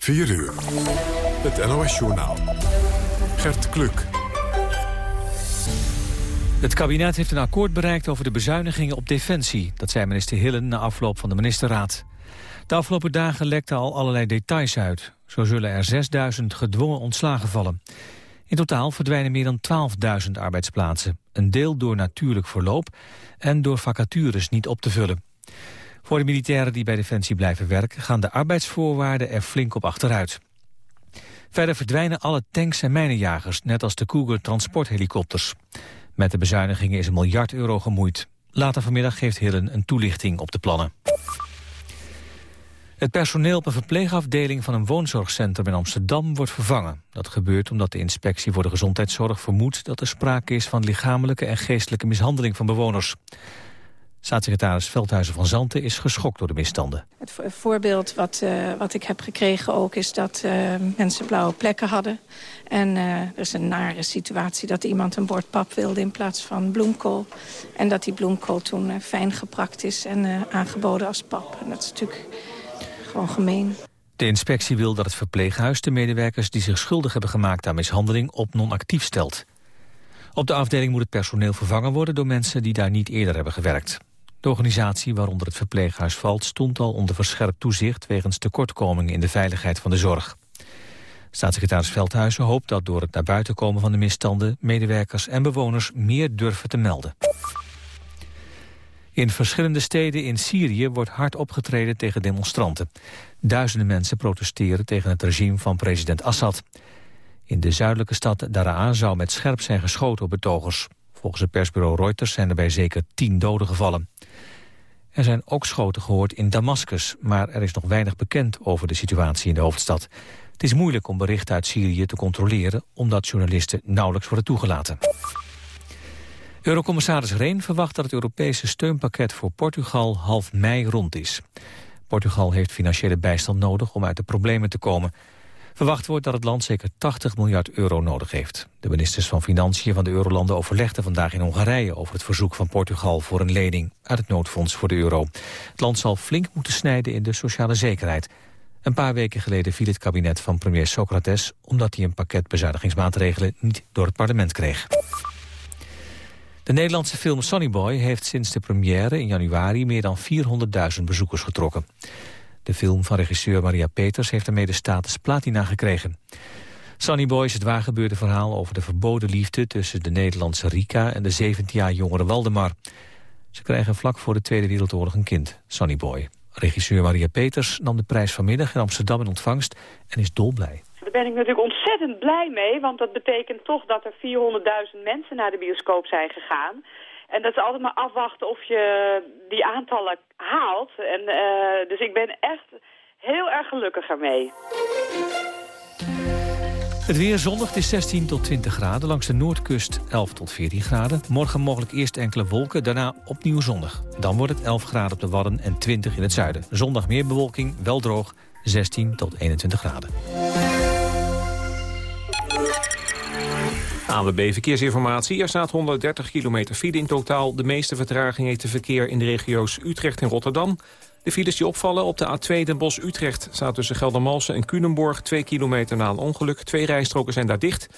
4 uur. Het NOS-journaal. Gert Kluk. Het kabinet heeft een akkoord bereikt over de bezuinigingen op defensie. Dat zei minister Hillen na afloop van de ministerraad. De afgelopen dagen lekten al allerlei details uit. Zo zullen er 6000 gedwongen ontslagen vallen. In totaal verdwijnen meer dan 12.000 arbeidsplaatsen. Een deel door natuurlijk verloop en door vacatures niet op te vullen. Voor de militairen die bij Defensie blijven werken... gaan de arbeidsvoorwaarden er flink op achteruit. Verder verdwijnen alle tanks en mijnenjagers... net als de Cougar transporthelikopters. Met de bezuinigingen is een miljard euro gemoeid. Later vanmiddag geeft Hillen een toelichting op de plannen. Het personeel op een verpleegafdeling van een woonzorgcentrum in Amsterdam wordt vervangen. Dat gebeurt omdat de inspectie voor de gezondheidszorg vermoedt dat er sprake is van lichamelijke en geestelijke mishandeling van bewoners. Staatssecretaris Veldhuizen van Zanten is geschokt door de misstanden. Het voorbeeld wat, uh, wat ik heb gekregen ook is dat uh, mensen blauwe plekken hadden. En uh, er is een nare situatie dat iemand een bord pap wilde in plaats van bloemkool. En dat die bloemkool toen fijn geprakt is en aangeboden als pap. En dat is natuurlijk gewoon gemeen. De inspectie wil dat het verpleeghuis de medewerkers die zich schuldig hebben gemaakt aan mishandeling op non-actief stelt. Op de afdeling moet het personeel vervangen worden door mensen die daar niet eerder hebben gewerkt. De organisatie waaronder het verpleeghuis valt stond al onder verscherpt toezicht wegens tekortkomingen in de veiligheid van de zorg. Staatssecretaris Veldhuizen hoopt dat door het naar buiten komen van de misstanden medewerkers en bewoners meer durven te melden. In verschillende steden in Syrië wordt hard opgetreden tegen demonstranten. Duizenden mensen protesteren tegen het regime van president Assad. In de zuidelijke stad Daraa zou met scherp zijn geschoten op betogers. Volgens het persbureau Reuters zijn er bij zeker tien doden gevallen. Er zijn ook schoten gehoord in Damascus, maar er is nog weinig bekend over de situatie in de hoofdstad. Het is moeilijk om berichten uit Syrië te controleren, omdat journalisten nauwelijks worden toegelaten. Eurocommissaris Reen verwacht dat het Europese steunpakket voor Portugal half mei rond is. Portugal heeft financiële bijstand nodig om uit de problemen te komen. Verwacht wordt dat het land zeker 80 miljard euro nodig heeft. De ministers van Financiën van de eurolanden overlegden vandaag in Hongarije... over het verzoek van Portugal voor een lening uit het noodfonds voor de euro. Het land zal flink moeten snijden in de sociale zekerheid. Een paar weken geleden viel het kabinet van premier Socrates... omdat hij een pakket bezuinigingsmaatregelen niet door het parlement kreeg. De Nederlandse film Sonny Boy heeft sinds de première in januari... meer dan 400.000 bezoekers getrokken. De film van regisseur Maria Peters heeft ermee de status platina gekregen. Sunny Boy is het waargebeurde verhaal over de verboden liefde... tussen de Nederlandse Rika en de 17 jaar jongere Waldemar. Ze krijgen vlak voor de Tweede Wereldoorlog een kind, Sunny Boy. Regisseur Maria Peters nam de prijs vanmiddag in Amsterdam in ontvangst en is dolblij. Daar ben ik natuurlijk ontzettend blij mee, want dat betekent toch dat er 400.000 mensen naar de bioscoop zijn gegaan. En dat is altijd maar afwachten of je die aantallen haalt. En, uh, dus ik ben echt heel erg gelukkig ermee. Het weer zondag is 16 tot 20 graden. Langs de noordkust 11 tot 14 graden. Morgen mogelijk eerst enkele wolken, daarna opnieuw zonnig. Dan wordt het 11 graden op de Wadden en 20 in het zuiden. Zondag meer bewolking, wel droog, 16 tot 21 graden. ANWB Verkeersinformatie. Er staat 130 kilometer file in totaal. De meeste vertraging heeft verkeer in de regio's Utrecht en Rotterdam. De files die opvallen op de A2 Den Bosch-Utrecht... staat tussen Geldermalsen en Culemborg 2 kilometer na een ongeluk. Twee rijstroken zijn daar dicht.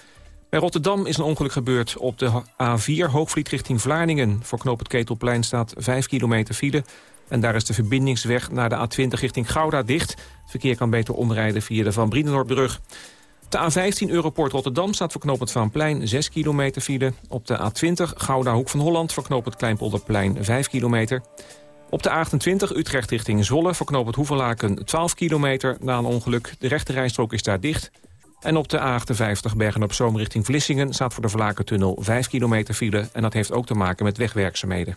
Bij Rotterdam is een ongeluk gebeurd op de A4 Hoogvliet richting Vlaardingen. Voor knoop het Ketelplein staat 5 kilometer file. En daar is de verbindingsweg naar de A20 richting Gouda dicht. Het verkeer kan beter omrijden via de Van Brienenoordbrug. De A15 Europort Rotterdam staat voor knooppunt Vaanplein 6 kilometer file. Op de A20 Gouda Hoek van Holland voor knooppunt Kleinpolderplein 5 kilometer. Op de A28 Utrecht richting Zwolle voor knooppunt Hoevelaken 12 kilometer na een ongeluk. De rechte rijstrook is daar dicht. En op de A58 Bergen op Zoom richting Vlissingen staat voor de Vlakentunnel 5 kilometer file. En dat heeft ook te maken met wegwerkzaamheden.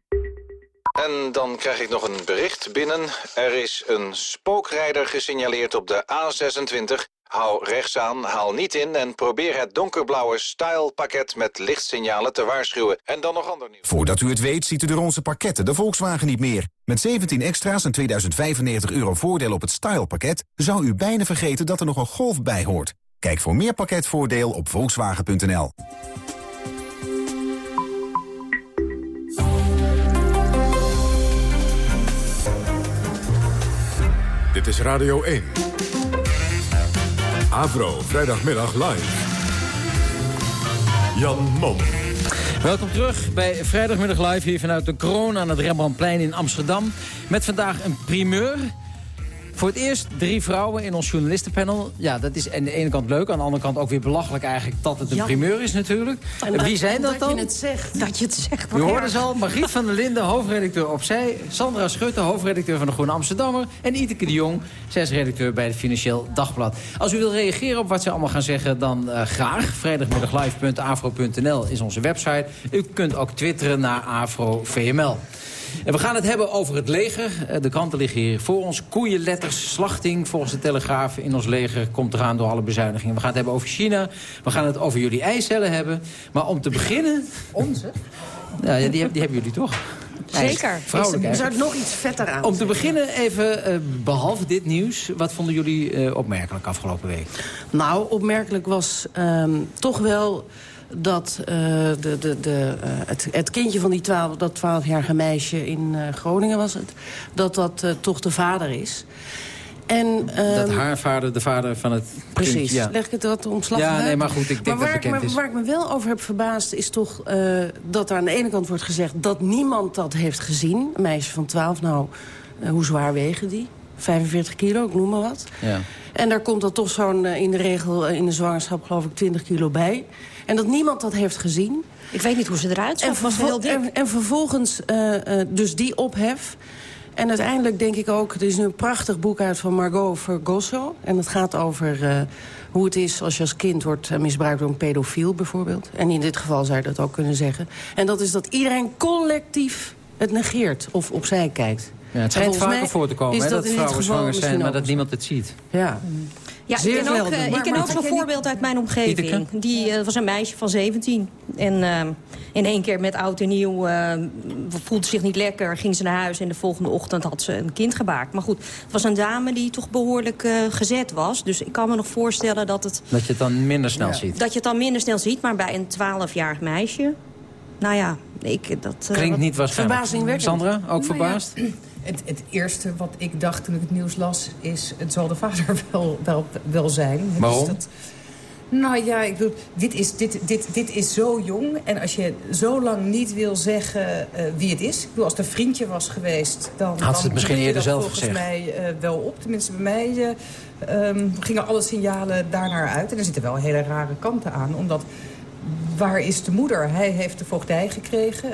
En dan krijg ik nog een bericht binnen. Er is een spookrijder gesignaleerd op de A26. Hou rechts aan, haal niet in en probeer het donkerblauwe Style-pakket met lichtsignalen te waarschuwen. En dan nog ander nieuws. Voordat u het weet ziet u de onze pakketten de Volkswagen niet meer. Met 17 extra's en 2095 euro voordeel op het Style-pakket... zou u bijna vergeten dat er nog een Golf bij hoort. Kijk voor meer pakketvoordeel op volkswagen.nl. Dit is Radio 1. Avro, vrijdagmiddag live. Jan Mom. Welkom terug bij Vrijdagmiddag Live hier vanuit de kroon aan het Rembrandtplein in Amsterdam. Met vandaag een primeur. Voor het eerst drie vrouwen in ons journalistenpanel. Ja, dat is aan de ene kant leuk, aan de andere kant ook weer belachelijk eigenlijk dat het een primeur is natuurlijk. En wie zijn dat dan? Dat je het zegt. Dat je het zegt. U hoorde ze al, Margriet van der Linden, hoofdredacteur Opzij. Sandra Schutte, hoofdredacteur van de Groene Amsterdammer. En Iteke de Jong, redacteur bij het Financieel Dagblad. Als u wil reageren op wat ze allemaal gaan zeggen, dan uh, graag. Vrijdagmiddaglive.afro.nl is onze website. U kunt ook twitteren naar AfroVML. En we gaan het hebben over het leger. Eh, de kranten liggen hier voor ons. Koeienletters, slachting volgens de Telegraaf in ons leger... komt eraan door alle bezuinigingen. We gaan het hebben over China. We gaan het over jullie eicellen hebben. Maar om te beginnen... Onze? Ja, die, die hebben jullie toch? Zeker. Vrouwelijk Er zou nog iets vetter aan Om te beginnen even, uh, behalve dit nieuws... wat vonden jullie uh, opmerkelijk afgelopen week? Nou, opmerkelijk was um, toch wel dat uh, de, de, de, uh, het, het, kindje van die 12, dat 12-jarige meisje in uh, Groningen was het... dat dat toch de vader is. En, dat ehm, haar vader de vader van het Precies. Kind, ja. Leg ik het wat omslag Ja, nee, maar goed, ik denk maar dat bekend ik me, is. Waar ik me wel over heb verbaasd is toch dat er aan de ene kant wordt gezegd... dat niemand dat heeft gezien. Een meisje van 12, nou, hoe zwaar wegen die? 45 kilo, ik noem maar wat. Ja. En daar komt dan toch zo'n in de regel in de zwangerschap geloof ik 20 kilo bij. En dat niemand dat heeft gezien. Ik weet niet hoe ze eruit zag, was heel dik. En, en vervolgens uh, uh, dus die ophef. En uiteindelijk denk ik ook... er is nu een prachtig boek uit van Margot Vergosso. En dat gaat over uh, hoe het is als je als kind wordt misbruikt door een pedofiel bijvoorbeeld. En in dit geval zou je dat ook kunnen zeggen. En dat is dat iedereen collectief het negeert of opzij kijkt. Ja, het schijnt vaker voor te komen hè, dat, dat vrouwen zwanger zijn, maar dat niemand het ziet. Ja. Ja, ik ken ook, uh, ik ken ook zo'n voorbeeld uit mijn omgeving. Die uh, was een meisje van 17. En uh, in één keer met oud en nieuw voelde zich niet lekker. Ging ze naar huis en de volgende ochtend had ze een kind gebaard. Maar goed, het was een dame die toch behoorlijk gezet was. Dus ik kan me nog voorstellen dat het... Dat je het dan minder snel ja. ziet. Dat je het dan minder snel ziet. Maar bij een 12-jarig meisje... Nou ja, ik... Dat, Klinkt niet waarschijnlijk. Verbazingwekkend. Sandra, ook verbaasd? Nou ja. Het, het, eerste wat ik dacht toen ik het nieuws las... is, het zal de vader wel, wel, wel zijn. Waarom? Dus dat, nou ja, ik bedoel, dit is, dit, dit, dit is zo jong. En als je zo lang niet wil zeggen uh, wie het is... Ik bedoel, als het een vriendje was geweest... dan had ze het misschien eerder zelf volgens gezegd. mij uh, wel op. Tenminste, bij mij uh, um, gingen alle signalen daarnaar uit. En er zitten wel hele rare kanten aan. Omdat waar is de moeder? Hij heeft de voogdij gekregen.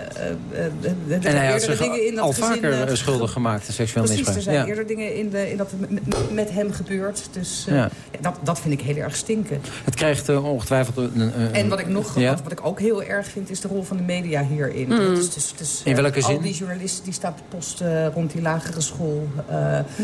Uh, uh, en hij had zich dingen in dat al gezin, vaker uh, schuldig gemaakt, seksueel precies, misbruik. er zijn ja. eerder dingen in, de, in dat met, met hem gebeurd. Dus ja. Dat, dat vind ik heel erg stinken. Het krijgt ongetwijfeld een, een, En wat ik, nog, ja? wat, wat, ik ook heel erg vind, is de rol van de media hierin. Mm. Dus, dus, dus, in welke al zin? die journalisten die staan te posten rond die lagere school.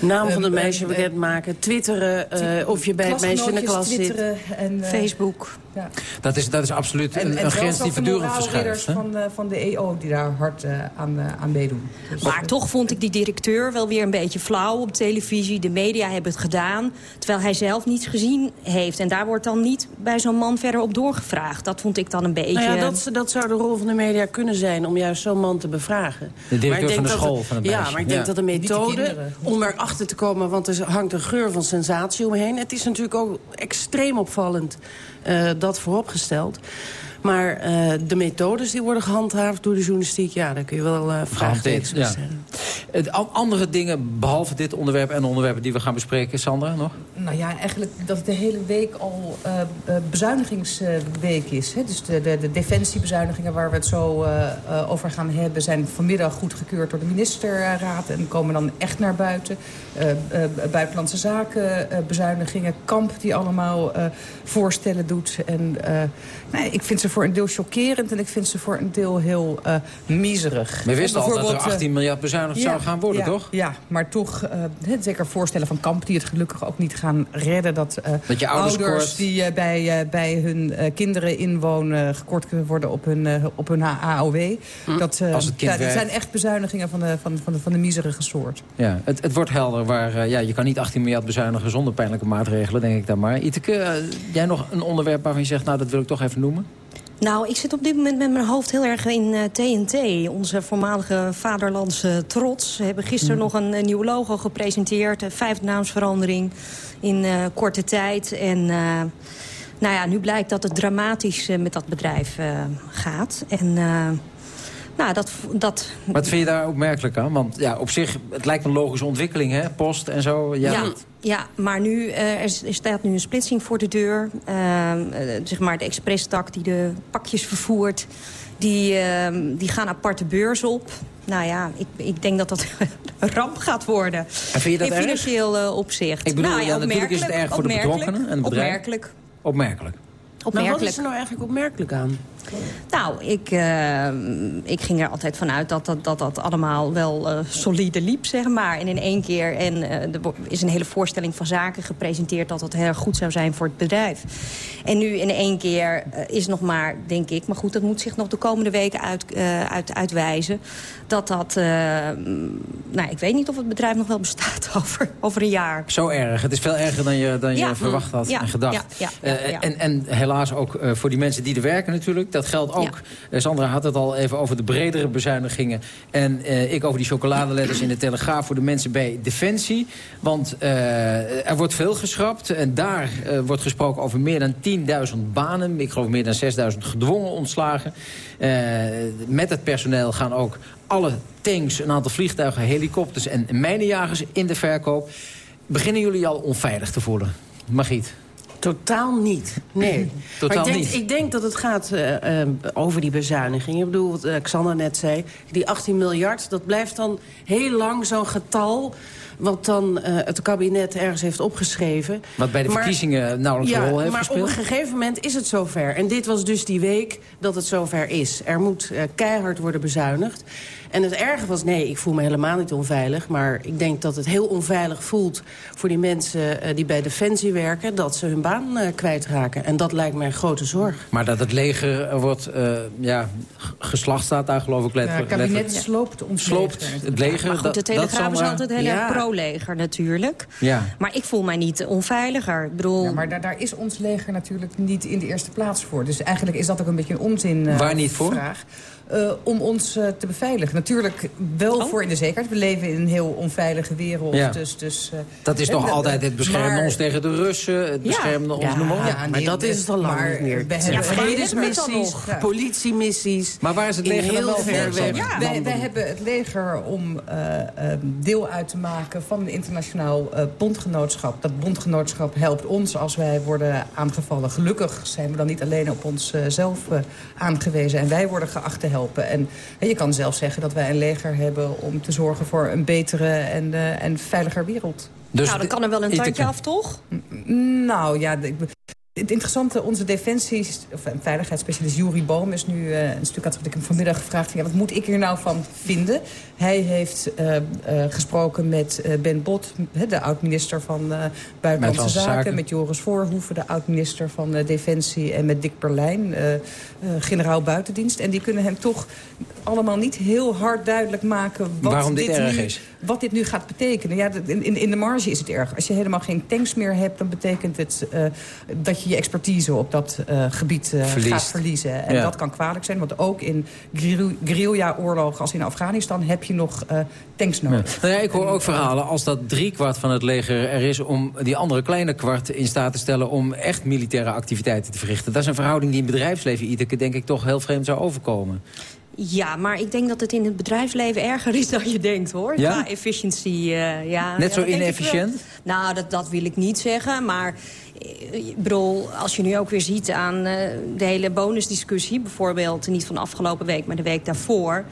Naam van de meisje bekendmaken, twitteren of je bij het meisje in de klas zit. En, Facebook. Ja. Dat, is, dat is absoluut en, en een grens die voortdurend verschuift. Van, uh, van de EO die daar hard uh, aan, uh, aan meedoen. Dus, maar toch vond ik die directeur wel weer een beetje flauw op televisie. De media hebben het gedaan, terwijl hij zelf niets gezien heeft. En daar wordt dan niet bij zo'n man verder op doorgevraagd. Dat vond ik dan een beetje... Nou ja, dat, dat zou de rol van de media kunnen zijn om juist zo'n man te bevragen. De directeur van de school dat, van het Ja, maar ik denk ja. dat de methode om erachter te komen... want er hangt een geur van sensatie omheen. Het is natuurlijk ook extreem opvallend uh, dat vooropgesteld. Maar uh, de methodes die worden gehandhaafd door de journalistiek... ja, daar kun je wel uh, vraagtekens bij stellen. andere dingen, behalve dit onderwerp en onderwerpen die we gaan bespreken, Sandra, nog? Nou ja, eigenlijk dat het de hele week al uh, bezuinigingsweek is. Hè? Dus de, de, de, defensiebezuinigingen waar we het zo uh, over gaan hebben... zijn vanmiddag goedgekeurd door de ministerraad en komen dan echt naar buiten. buitenlandse zaken, bezuinigingen, Kamp die allemaal voorstellen doet. En nee, ik vind ze voor een deel chockerend en ik vind ze voor een deel heel miserig. We wisten al dat er 18 miljard bezuinigd zou gaan worden, ja, toch? Ja, maar toch uh, zeker voorstellen van Kamp... die het gelukkig ook niet gaan redden. Dat, uh, dat je ouders, ouders die uh, bij, bij hun kinderen inwonen... gekort kunnen worden op hun, op hun AOW. Hm. Dat, Als het kind ja, dat zijn echt bezuinigingen van de, van, van de, van de miserige soort. Ja, het, het wordt helder. Waar, ja, je kan niet 18 miljard bezuinigen zonder pijnlijke maatregelen, denk ik dan maar. Iteke, jij nog een onderwerp waarvan je zegt... nou, dat wil ik toch even noemen? Nou, ik zit op dit moment met mijn hoofd heel erg in uh, TNT. Onze voormalige vaderlandse trots. We hebben gisteren mm. nog een, een, nieuw logo gepresenteerd. Een vijfnaamsverandering in uh, korte tijd. En uh, nou ja, nu blijkt dat het dramatisch met dat bedrijf gaat. En... Nou, dat, dat... Wat vind je daar opmerkelijk aan? Want ja, op zich, het lijkt een logische ontwikkeling, hè? Post en zo. Ja, ja, ja maar nu, uh, er, staat nu een splitsing voor de deur. Uh, uh, zeg maar de expresstak die de pakjes vervoert... Die, ehm, die gaan aparte beurs op. Nou ja, ik, ik denk dat dat een ramp gaat worden. En vind je dat In financieel opzicht. Ik bedoel, nou, ja, natuurlijk is het erg voor de betrokkenen en het bedrijf. Opmerkelijk. Opmerkelijk. Opmerkelijk. Maar wat is er nou eigenlijk opmerkelijk aan? Nou, ik, uh, ik ging er altijd vanuit dat dat, dat, dat allemaal wel uh, solide liep, zeg maar. En in één keer en, uh, er is een hele voorstelling van zaken gepresenteerd... dat het heel goed zou zijn voor het bedrijf. En nu in één keer is nog maar, denk ik... maar goed, dat moet zich nog de komende weken uit, uit, uitwijzen... dat dat... nou, ik weet niet of het bedrijf nog wel bestaat over, over een jaar. Zo erg. Het is veel erger dan je, dan ja, je verwacht had ja, en gedacht. Ja, en, en helaas ook voor die mensen die er werken natuurlijk... Dat geldt ook. Ja. Sandra had het al even over de bredere bezuinigingen. En uh, ik over die chocoladeletters in de Telegraaf voor de mensen bij Defensie. Want uh, er wordt veel geschrapt. En daar uh, wordt gesproken over meer dan 10.000 banen. Ik geloof meer dan 6.000 gedwongen ontslagen. met het personeel gaan ook alle tanks, een aantal vliegtuigen, helikopters en mijnenjagers in de verkoop. Beginnen jullie al onveilig te voelen? Magiet? Totaal niet, nee. Totaal maar ik denk, niet. ik denk dat het gaat uh, uh, over die bezuiniging. Ik bedoel, wat uh, Xander net zei, die 18 miljard... dat blijft dan heel lang zo'n getal wat dan het kabinet ergens heeft opgeschreven. Wat bij de maar, verkiezingen nauwelijks ja, een rol heeft maar gespeeld? op een gegeven moment is het zover. En dit was dus die week dat het zover is. Er moet keihard worden bezuinigd. En het erge was, nee, ik voel me helemaal niet onveilig... maar ik denk dat het heel onveilig voelt voor die mensen uh, die bij Defensie werken... dat ze hun baan uh, kwijtraken. En dat lijkt mij een grote zorg. Maar dat het leger wordt uh, ja, geslacht staat daar geloof ik letterlijk. Ja, het kabinet sloopt ons Sloopt het leger. Maar goed, de Telegraaf dat is altijd heel erg pro-leger natuurlijk. Ja. Maar ik voel mij niet onveiliger. Ik bedoel... Ja, maar daar, daar is ons leger natuurlijk niet in de eerste plaats voor. Dus eigenlijk is dat ook een beetje een onzin Waar niet voor? vraag. Uh, om ons uh, te beveiligen. Natuurlijk wel oh. voor in de zekerheid. We leven in een heel onveilige wereld. Ja. Dus, dus, uh, dat is toch altijd het beschermen maar... ons tegen de Russen. Het beschermen ja. ons, ja. noem maar op. Ja, nee, maar dat is het al lang niet meer. We hebben vredesmissies, politiemissies. Maar waar is het leger heel wel ver weg? Ja, wij, wij, hebben het leger om deel uit te maken van een internationaal bondgenootschap. Dat bondgenootschap helpt ons als wij worden aangevallen. Gelukkig zijn we dan niet alleen op onszelf aangewezen. En wij worden geacht te helpen. En, en, je kan zelfs zeggen dat wij een leger hebben om te zorgen voor een betere en, uh, en veiliger wereld. Dus nou, dan kan er wel een tandje af, toch? Nou ja, ik, het interessante, onze defensie, of veiligheidsspecialist Juri Boom is nu uh, een stuk had ik hem vanmiddag gevraagd. Ja, wat moet ik hier nou van vinden? Hij heeft uh, uh, gesproken met Ben Bot, de oud-minister van Buitenlandse Zaken, Zaken, met Joris Voorhoeven, de oud-minister van Defensie, en met Dick Berlijn, generaal buitendienst. En die kunnen hem toch allemaal niet heel hard duidelijk maken wat, Waarom dit, dit erg nu, is. Wat dit nu gaat betekenen. Ja, in, in de marge is het erg. Als je helemaal geen tanks meer hebt, dan betekent het dat je je expertise op dat uh, gebied uh, gaat verliezen. En ja. dat kan kwalijk zijn, want ook in guerrilla-oorlogen als in Afghanistan heb je nog tanks nodig. Ja. Nou ja, ik hoor ook verhalen als dat driekwart van het leger er is... om die andere kleine kwart in staat te stellen om echt militaire activiteiten te verrichten. Dat is een verhouding die in bedrijfsleven iedere keer denk ik toch heel vreemd zou overkomen. Ja, maar ik denk dat het in het bedrijfsleven erger is dan je denkt, hoor. Ja? Qua efficiëntie, uh, ja. Net ja, zo inefficiënt? Nou, dat, dat wil ik niet zeggen, maar... Ik bedoel, als je nu ook weer ziet aan uh, de hele bonusdiscussie... bijvoorbeeld niet van afgelopen week, maar de week daarvoor...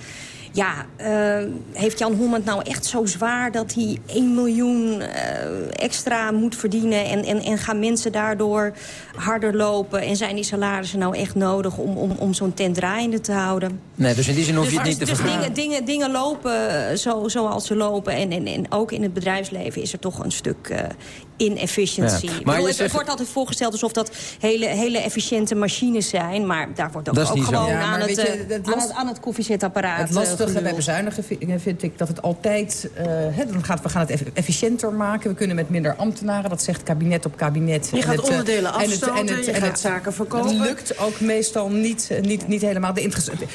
Ja, uh, heeft Jan Hommand nou echt zo zwaar dat hij 1 miljoen uh, extra moet verdienen... En, en, en gaan mensen daardoor harder lopen? En zijn die salarissen nou echt nodig om, om, om zo'n tent draaiende te houden? Nee, dus in die zin hoef je het dus, niet te Dus dingen, dingen, dingen lopen zo, zoals ze lopen. En, en, en ook in het bedrijfsleven is er toch een stuk uh, inefficiency. Ja. Maar bedoel, het, zegt... wordt altijd voorgesteld alsof dat hele, hele efficiënte machines zijn. Maar daar wordt ook, ook gewoon ja, aan, het, je, het aan, het, aan het koffiezetapparaat Het lastige bij bezuinigen vind ik dat het altijd... Uh, he, dan gaat, we gaan het efficiënter maken. We kunnen met minder ambtenaren. Dat zegt kabinet op kabinet. Je gaat het, onderdelen afstoten, en het, en het, en het, zaken verkopen. Dat lukt ook meestal niet, niet, niet helemaal. De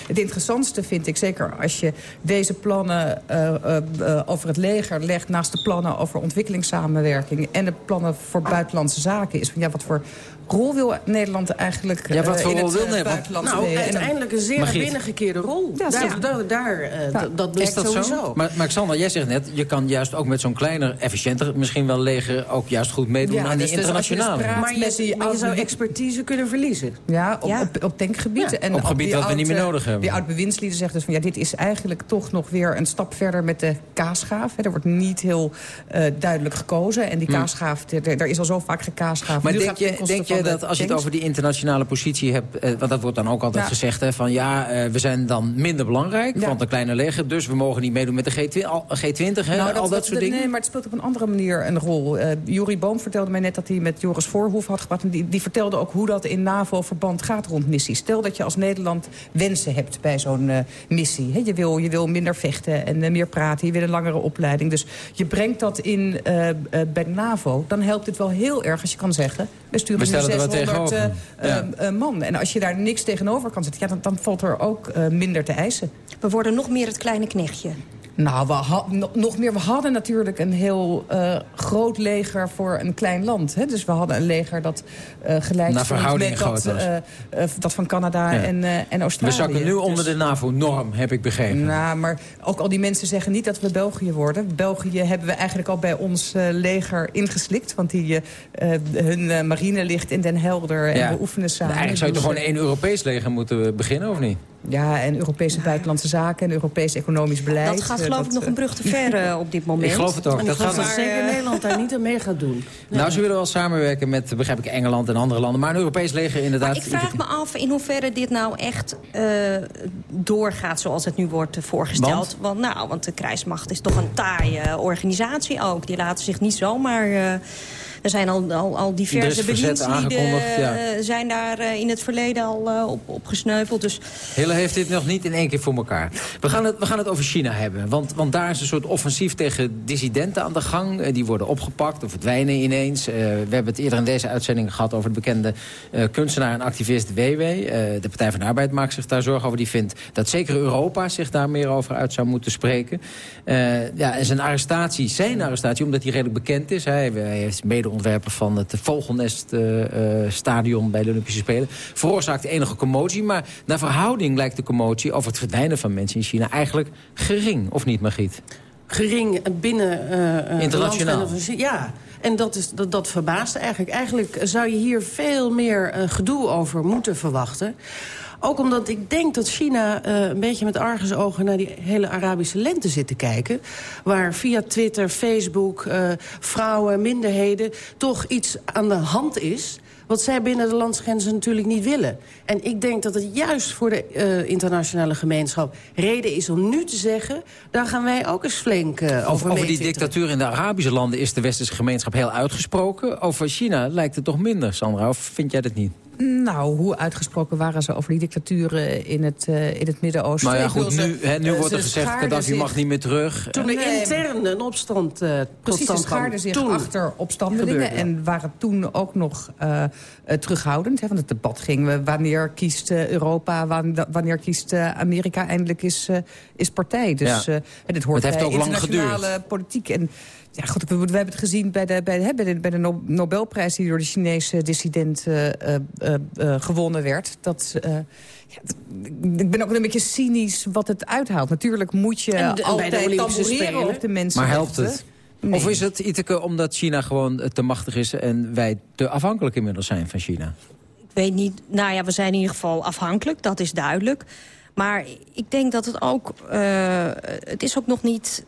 het interessantste vind ik, zeker als je deze plannen uh, uh, over het leger legt... naast de plannen over ontwikkelingssamenwerking... en de plannen voor buitenlandse zaken is... Van, ja, wat voor rol wil Nederland eigenlijk ja, wat voor in rol het wil Nederland? Nou, uiteindelijk een zeer binnengekeerde rol. Ja, daar, daar, daar uh, ja. dat blijkt dat sowieso. Zo? Maar, maar Xander, jij zegt net, je kan juist ook met zo'n kleiner, efficiënter... misschien wel leger ook juist goed meedoen aan dus die internationale. Dus maar je, die maar je zou expertise kunnen verliezen. Ja, op, op, op denkgebied. En op gebied wat we niet meer nodig hebben. Die oud-bewindslieden zeggen dus van ja, dit is eigenlijk toch nog weer een stap verder met de kaasgaaf. Er wordt niet heel uh, duidelijk gekozen. En die kaasgaaf, er is al zo vaak gekaasgaaf. Maar denk je, denk je dat als je het over die internationale positie hebt... Eh, want dat wordt dan ook altijd ja. gezegd... Hè, van ja, uh, we zijn dan minder belangrijk, ja. want een kleine leger... dus we mogen niet meedoen met de G20, hè, nou, al dat, dat soort dingen. Nee, maar het speelt op een andere manier een rol. Uh, Boom vertelde mij net dat hij met Joris Voorhoef had gepraat... en die, die vertelde ook hoe dat in NAVO-verband gaat rond missies. Stel dat je als Nederland wensen hebt bij zo'n uh, missie. He, je, wil, je wil minder vechten en uh, meer praten, je wil een langere opleiding. Dus je brengt dat in bij de NAVO. Dan helpt het wel heel erg als je kan zeggen... we sturen we stellen nu 600 ja. uh, man. En als je daar niks tegenover kan zetten... Ja, dan, dan valt er ook uh, minder te eisen. We worden nog meer het kleine knechtje. Nou, we had, nog meer. We hadden natuurlijk een heel uh, groot leger voor een klein land. Hè? Dus we hadden een leger dat uh, gelijk met dat, uh, dat van Canada ja. en, en Australië. We zakken nu dus... onder de NAVO-norm, heb ik begrepen. Nou, maar ook al die mensen zeggen niet dat we België worden. België hebben we eigenlijk al bij ons leger ingeslikt. Want die, hun marine ligt in Den Helder en ja. we oefenen samen. Eigenlijk zou je toch gewoon één Europees leger moeten beginnen, of niet? Ja, en Europese buitenlandse zaken en Europees economisch beleid. Dat gaat geloof ik nog een brug te ver uh, op dit moment. Ik geloof het ook. En dat gaat zeker Nederland daar niet aan mee gaat doen. Nee. Nou, ze willen wel samenwerken met, begrijp ik, Engeland en andere landen. Maar een Europees leger inderdaad... Maar ik vraag me af in hoeverre dit nou echt uh, doorgaat zoals het nu wordt voorgesteld. Want? want, nou, want de krijgsmacht is toch een taaie organisatie ook. Die laten zich niet zomaar... Er zijn al, al, al diverse bewindslieden ja. zijn daar uh, in het verleden al uh, op, op gesneuveld. Dus... Hille heeft dit nog niet in één keer voor elkaar. We gaan het, we gaan het over China hebben. Want, want daar is een soort offensief tegen dissidenten aan de gang. Die worden opgepakt of verdwijnen ineens. we hebben het eerder in deze uitzending gehad over de bekende kunstenaar en activist WW. de Partij van de Arbeid maakt zich daar zorgen over. Die vindt dat zeker Europa zich daar meer over uit zou moeten spreken. ja, en zijn arrestatie, zijn arrestatie, omdat hij redelijk bekend is. Hij, hij heeft mede ontwerper van het Vogelnest-stadion uh, bij de Olympische Spelen... veroorzaakt enige commotie. Maar naar verhouding lijkt de commotie over het verdwijnen van mensen in China... eigenlijk gering, of niet, Margriet? Gering binnen... Uh, Internationaal. Ja, en dat, is, dat, dat verbaast eigenlijk. Eigenlijk zou je hier veel meer uh, gedoe over moeten verwachten. Ook omdat ik denk dat China uh, een beetje met argusogen... naar die hele Arabische lente zit te kijken. Waar via Twitter, Facebook, uh, vrouwen, minderheden... toch iets aan de hand is wat zij binnen de landsgrenzen natuurlijk niet willen. En ik denk dat het juist voor de uh, internationale gemeenschap reden is om nu te zeggen... daar gaan wij ook eens flink uh, over Over, over die dictatuur in de Arabische landen is de westerse gemeenschap heel uitgesproken. Over China lijkt het toch minder, Sandra, of vind jij dat niet? Nou, hoe uitgesproken waren ze over die dictaturen in het, uh, in het Midden-Oosten? Maar ja, goed, nu, he, nu uh, wordt er gezegd, Gaddafi mag niet meer terug. Toen er intern een opstand uh, Precies, ze schaarden zich toen achter opstandelingen... en waren toen ook nog terughoudend. Hè, want het debat ging, wanneer kiest Europa, wanneer kiest Amerika... eindelijk is, is partij. Dus ja. dit hoort het heeft bij ook lang internationale geduurd. politiek. En, ja, goed, we, we hebben het gezien bij de, bij, de, bij de, bij de Nobelprijs... die door de Chinese dissident uh, uh, gewonnen werd. Dat, ik ben ook een beetje cynisch wat het uithaalt. Natuurlijk moet je en, altijd tamboureren op de mensen. Maar helpt het? Of is het, Iteke, omdat China gewoon te machtig is... en wij te afhankelijk inmiddels zijn van China? Ik weet niet. Nou ja, we zijn in ieder geval afhankelijk. Dat is duidelijk. Maar ik denk dat het ook... Uh, het is ook nog niet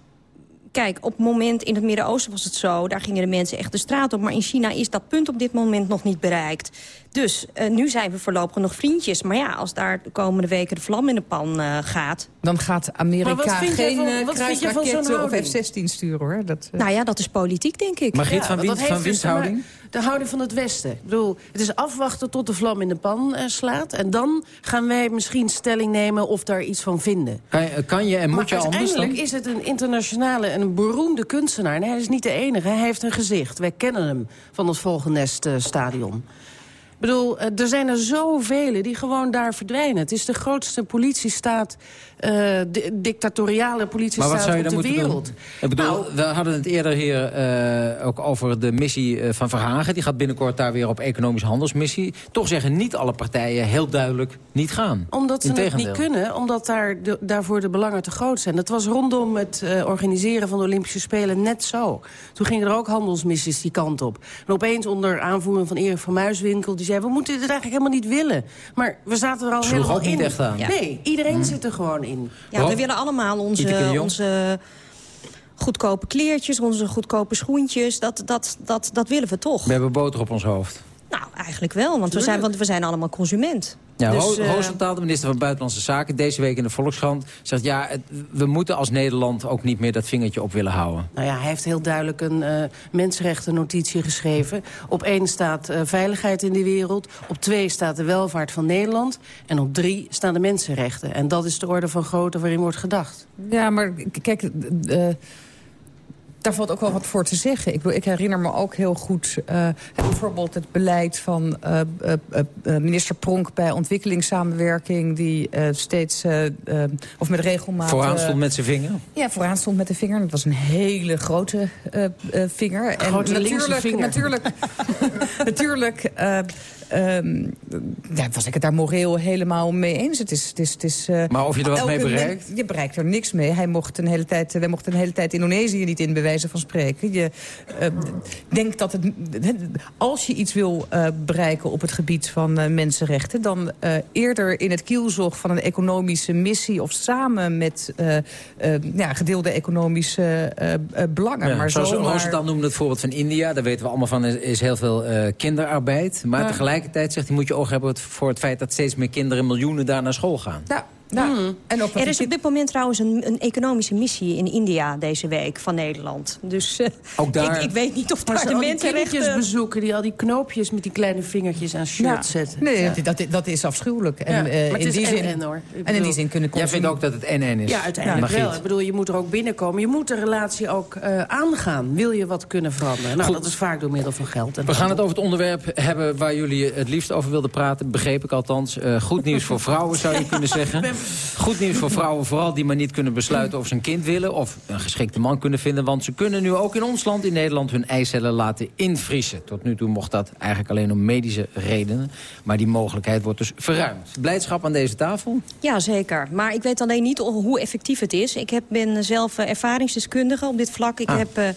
kijk, op het moment in het Midden-Oosten was het zo... daar gingen de mensen echt de straat op. Maar in China is dat punt op dit moment nog niet bereikt. Dus uh, nu zijn we voorlopig nog vriendjes. Maar ja, als daar de komende weken de vlam in de pan uh, gaat... Dan gaat Amerika geen uh, kruisraketten of F-16 sturen, hoor. Dat, Nou ja, dat is politiek, denk ik. Margriet ja, van, wind, van winsthouding? Dus de houding van het Westen. Ik bedoel, het is afwachten tot de vlam in de pan slaat. En dan gaan wij misschien stelling nemen of daar iets van vinden. Kan je, kan je en moet maar je anders uiteindelijk is het een internationale en een beroemde kunstenaar. En hij is niet de enige, hij heeft een gezicht. Wij kennen hem van het Volgenest stadion. Ik bedoel, eh, er zijn er zoveel die gewoon daar verdwijnen. Het is de grootste politiestaat, uh, dictatoriale politiestaat op de wereld. Doen? Ik bedoel, nou, we hadden het eerder hier uh, ook over de missie van Verhagen. Die gaat binnenkort daar weer op economisch handelsmissie. Toch zeggen niet alle partijen heel duidelijk niet gaan. Omdat ze het niet kunnen, omdat daar de, daarvoor de belangen te groot zijn. Dat was rondom het organiseren van de Olympische Spelen net zo. Toen gingen er ook handelsmissies die kant op. En opeens onder aanvoering van Erik van Muiswinkel... Die zei, we moeten dit eigenlijk helemaal niet willen. Maar we zaten er al helemaal ook niet echt aan. Nee, iedereen hmm. zit er gewoon in. Ja, we willen allemaal onze, onze goedkope kleertjes, onze goedkope schoentjes. Dat, dat, dat, dat willen we toch. We hebben boter op ons hoofd. Nou, eigenlijk wel, want we zijn, want we zijn allemaal consument. Ja, dus, uh, de minister van Buitenlandse Zaken, deze week in de Volkskrant... zegt, ja, we moeten als Nederland ook niet meer dat vingertje op willen houden. Nou ja, hij heeft heel duidelijk een uh, mensenrechtennotitie geschreven. Op één staat uh, veiligheid in de wereld. Op twee staat de welvaart van Nederland. En op drie staan de mensenrechten. En dat is de orde van grootte waarin wordt gedacht. Ja, maar kijk daar valt ook wel wat voor te zeggen. Ik, ik herinner me ook heel goed uh, bijvoorbeeld het beleid van uh, uh, minister Pronk bij ontwikkelingssamenwerking... die steeds, of met regelmaat... Vooraan stond met zijn vinger? Ja, vooraan stond met de vinger. Dat was een hele grote vinger. Grote en natuurlijk, vinger. Natuurlijk, natuurlijk Um, ja, was ik het daar moreel helemaal mee eens. Het is, het is, het is, uh, maar of je er wat mee bereikt? Je bereikt er niks mee. Hij mocht een hele tijd, wij mochten een hele tijd Indonesië niet in, bewijzen van spreken. Je uh, denkt dat het, als je iets wil uh, bereiken op het gebied van mensenrechten... dan eerder in het kielzog van een economische missie... of samen met ja, gedeelde economische belangen. Ja, maar zoals zomaar... dan noemde het voorbeeld van India. Daar weten we allemaal van, is, is heel veel kinderarbeid. Maar tegelijk tegelijkertijd zegt hij... moet je oog hebben voor het feit dat steeds meer kinderen... miljoenen daar naar school gaan. Ja, nou, hmm. en ook er is op dit moment trouwens een, een, economische missie in India deze week van Nederland. Dus uh, ook daar... ik, ik, weet niet of daar de mensenrechten... bezoeken die al die knoopjes met die kleine vingertjes aan shirt zetten. Nee, ja. dat, dat is afschuwelijk. En, ja, uh, in die zin, NN, hoor. En in die zin kunnen Jij vindt ook dat het NN is? Ja, uiteindelijk wel. Ik bedoel, je moet er ook binnenkomen. Je moet de relatie ook uh, aangaan. Wil je wat kunnen veranderen? Nou, dat is vaak door middel van geld. En We gaan het over het onderwerp hebben waar jullie het liefst over wilden praten. Begreep ik althans. goed nieuws voor vrouwen zou je kunnen zeggen. Goed nieuws voor vrouwen, vooral die maar niet kunnen besluiten of ze een kind willen... of een geschikte man kunnen vinden. Want ze kunnen nu ook in ons land, in Nederland, hun eicellen laten invriezen. Tot nu toe mocht dat eigenlijk alleen om medische redenen. Maar die mogelijkheid wordt dus verruimd. Blijdschap aan deze tafel? Ja, zeker. Maar ik weet alleen niet hoe effectief het is. Ik heb, ben zelf ervaringsdeskundige op dit vlak. Ik ah. heb... Uh,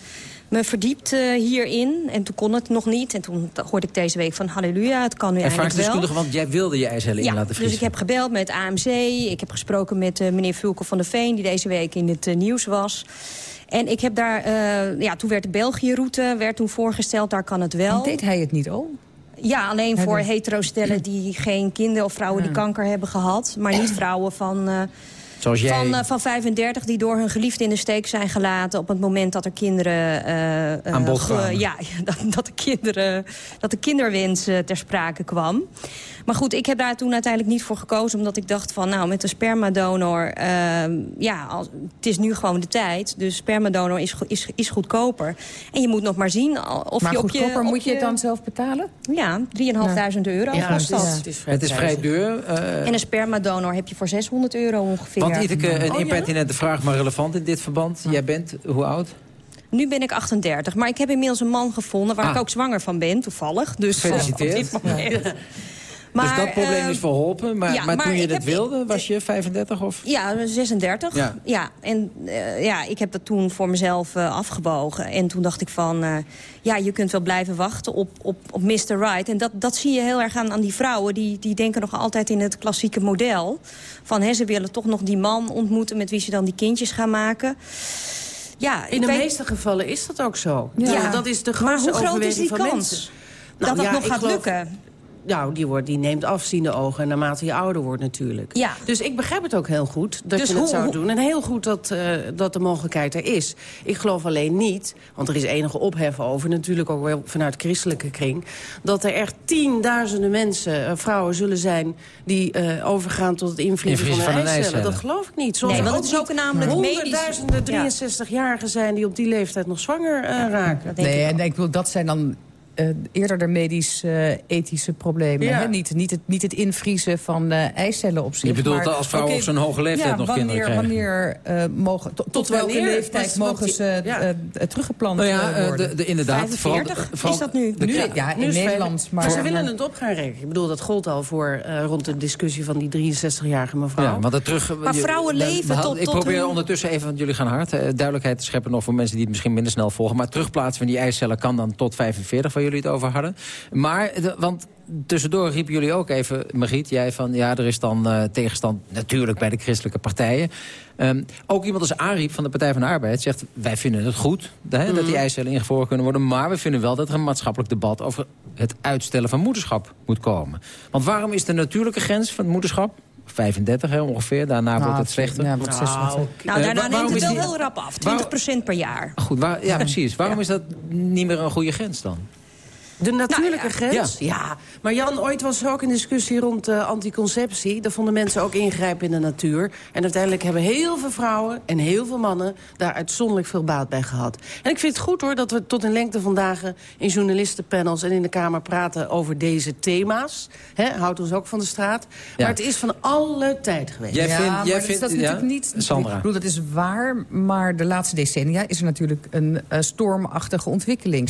me verdiept uh, hierin. En toen kon het nog niet. En toen hoorde ik deze week van halleluja, het kan nu eigenlijk wel. want jij wilde je eicellen in laten vriezen. dus ik heb gebeld met AMC. Ik heb gesproken met uh, meneer Vulke van der Veen... die deze week in het uh, nieuws was. En ik heb daar, ja, toen werd de België-route werd toen voorgesteld, daar kan het wel. En deed hij het niet al? Ja, alleen voor hetero-stellen die geen kinderen of vrouwen die kanker hebben gehad. Maar niet vrouwen van Zoals jij... van, uh, van 35 die door hun geliefde in de steek zijn gelaten... op het moment dat er kinderen... Uh, Aan bod Ja, dat, dat, de kinderen, dat de kinderwens ter sprake kwam. Maar goed, ik heb daar toen uiteindelijk niet voor gekozen... omdat ik dacht van, nou, met een spermadonor... Uh, ja, als, het is nu gewoon de tijd. Dus spermadonor is, is, is goedkoper. En je moet nog maar zien of maar je op je... Maar moet je het dan zelf betalen? Ja, 3.500 euro ja, kost dat. Het is, vrij, het is vrij duur. Uh, en een spermadonor heb je voor 600 euro ongeveer. Want Iteke, een oh, impertinente vraag, maar relevant in dit verband. Jij bent, hoe oud? Nu ben ik 38, maar ik heb inmiddels een man gevonden... waar ah. ik ook zwanger van ben, toevallig. Dus Gefeliciteerd. Maar, dus dat probleem is verholpen. Maar, maar, toen je dat wilde, was je 35 of? Ja, 36. Ja. ja en ja, ik heb dat toen voor mezelf afgebogen. En toen dacht ik van... ja, je kunt wel blijven wachten op, op, op Mr. Right. En dat, dat zie je heel erg aan, aan die vrouwen. Die, die denken nog altijd in het klassieke model. Van, hè, ze willen toch nog die man ontmoeten... met wie ze dan die kindjes gaan maken. Ja, in de meeste gevallen is dat ook zo. Ja. dat is de grootste maar hoe groot is die kans? Nou, dat dat nog gaat lukken? Nou, die, wordt, die neemt afziende ogen naarmate je ouder wordt natuurlijk. Ja. Dus ik begrijp het ook heel goed dat dus je het zou doen. En heel goed dat, uh, dat de mogelijkheid er is. Ik geloof alleen niet, want er is enige ophef over... natuurlijk ook wel vanuit christelijke kring... dat er echt tienduizenden mensen, uh, vrouwen zullen zijn... die uh, overgaan tot het invriezen van, van, een eicellen. Dat geloof ik niet. Zoals nee, want het is ook namelijk honderdduizenden 63-jarigen zijn... die op die leeftijd nog zwanger raken. Nee, en ik bedoel, dat zijn dan eerder de medisch-ethische problemen. Hè? Niet, niet, het, niet het invriezen van uh, eicellen op zich. Je bedoelt maar, als vrouwen okay, op zo'n hoge leeftijd nog wanneer, kinderen krijgen? Wanneer, uh, mogen, tot, tot welke wanneer? leeftijd mogen ze ja. teruggeplant nou ja, worden? De, de, inderdaad. 45 vooral, is dat nu? nu ja, in Nederland. Maar, maar ze willen het op gaan rekenen. Ik bedoel, dat gold al voor rond de discussie van die 63-jarige mevrouw. Ja, maar, dat terug, maar vrouwen leven tot... Ik probeer ondertussen even, want jullie gaan hard... duidelijkheid te scheppen nog voor mensen die het misschien minder snel volgen. Maar terugplaatsen van die eicellen kan dan tot 45, waar jullie het over hadden. Maar, want tussendoor riepen jullie ook even, Margriet, jij van... ja, er is dan uh, tegenstand natuurlijk bij de christelijke partijen. Um, ook iemand als Ariep van de Partij van de Arbeid zegt... wij vinden het goed hè, dat die mhm. eicellen ingevroren kunnen worden... maar we vinden wel dat er een maatschappelijk debat... over het uitstellen van moederschap moet komen. Want waarom is de natuurlijke grens van het moederschap 35 hè, ongeveer. Daarna wordt het slechter. Ja, wordt nou, nou, daarna neemt het wel heel rap af. 20% per jaar. Goed, waar, ja, precies. Waarom is dat niet meer een goede grens dan? De natuurlijke nou grens? Ja. Maar Jan, ooit was er ook een discussie rond uh, anticonceptie. Daar vonden mensen ook ingrijpen in de natuur. En uiteindelijk hebben heel veel vrouwen en heel veel mannen... daar uitzonderlijk veel baat bij gehad. En ik vind het goed hoor dat we tot in lengte vandaag... in journalistenpanels en in de Kamer praten over deze thema's. He, houdt ons ook van de straat. Maar het is van alle tijd geweest. Jij vindt, ja, jij vindt, dat is natuurlijk niet... Sandra. Ik bedoel, dat is waar, maar de laatste decennia... is er natuurlijk een uh, stormachtige ontwikkeling.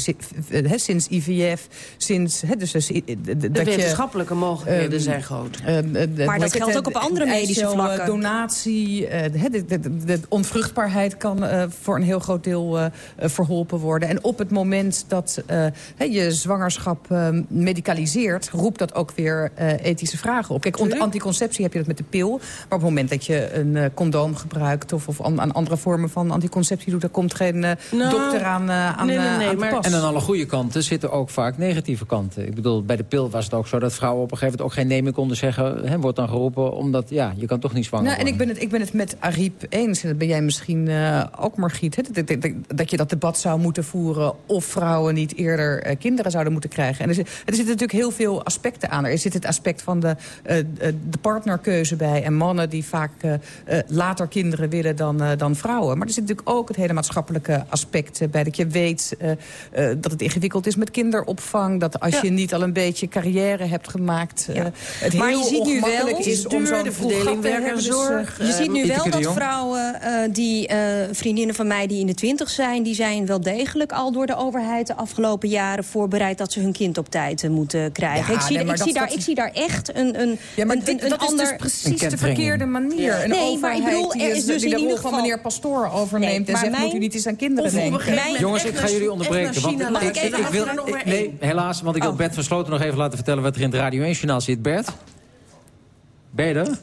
sinds IVF sinds... dus, dus, de wetenschappelijke mogelijkheden ehm, zijn groot. Ehm, maar dat geldt ook op andere medische vlakken. donatie, eh, de, de, de, onvruchtbaarheid kan eh, voor een heel groot deel eh, verholpen worden. En op het moment dat je zwangerschap ehm, medicaliseert... roept dat ook weer ethische vragen op. Kijk, onder anticonceptie heb je dat met de pil. Maar op het moment dat je een condoom gebruikt... of, of aan, andere vormen van anticonceptie doet... daar komt geen nou, dokter aan, aan, nee, nee, nee, aan maar, En aan alle goede kanten zitten ook vaak negatieve kanten. Ik bedoel, bij de pil was het ook zo dat vrouwen op een gegeven moment ook geen nemen konden zeggen. Hè, wordt dan geroepen, omdat ja, je kan toch niet zwanger nou, En ik ben, het, ik ben het met Ariep eens. En dat ben jij misschien uh, ook, Margriet. Hè? Dat, dat, dat, je dat debat zou moeten voeren of vrouwen niet eerder uh, kinderen zouden moeten krijgen. En er, zit, er zitten natuurlijk heel veel aspecten aan. Er zit het aspect van de, uh, de partnerkeuze bij. En mannen die vaak later kinderen willen dan, dan vrouwen. Maar er zit natuurlijk ook het hele maatschappelijke aspect bij. Dat je weet dat het ingewikkeld is met kinderopvang. Dat als je niet al een beetje carrière hebt gemaakt... Ja. Uh, het maar je ziet nu wel, is om zo'n verdeling werk en zorg. je ziet nu wel dat vrouwen, uh, die uh, vriendinnen van mij die in de twintig zijn... die zijn wel degelijk al door de overheid de afgelopen jaren voorbereid... dat ze hun kind op tijd moeten krijgen. ik, zie, nee, ik, zie daar, ik zie daar echt een, een, ja, maar een, dit, een, dat ander... is dus precies de verkeerde manier. Een nee, maar ik bedoel, er is dus in ieder geval meneer Pastoor overneemt... en zegt, moet u niet eens aan kinderen denken. Jongens, ik ga jullie onderbreken. Want ik wil, nee, helaas, want ik wil oh. Bert van nog even laten vertellen wat er in het Radio 1-journaal zit. Bert? Ben je er?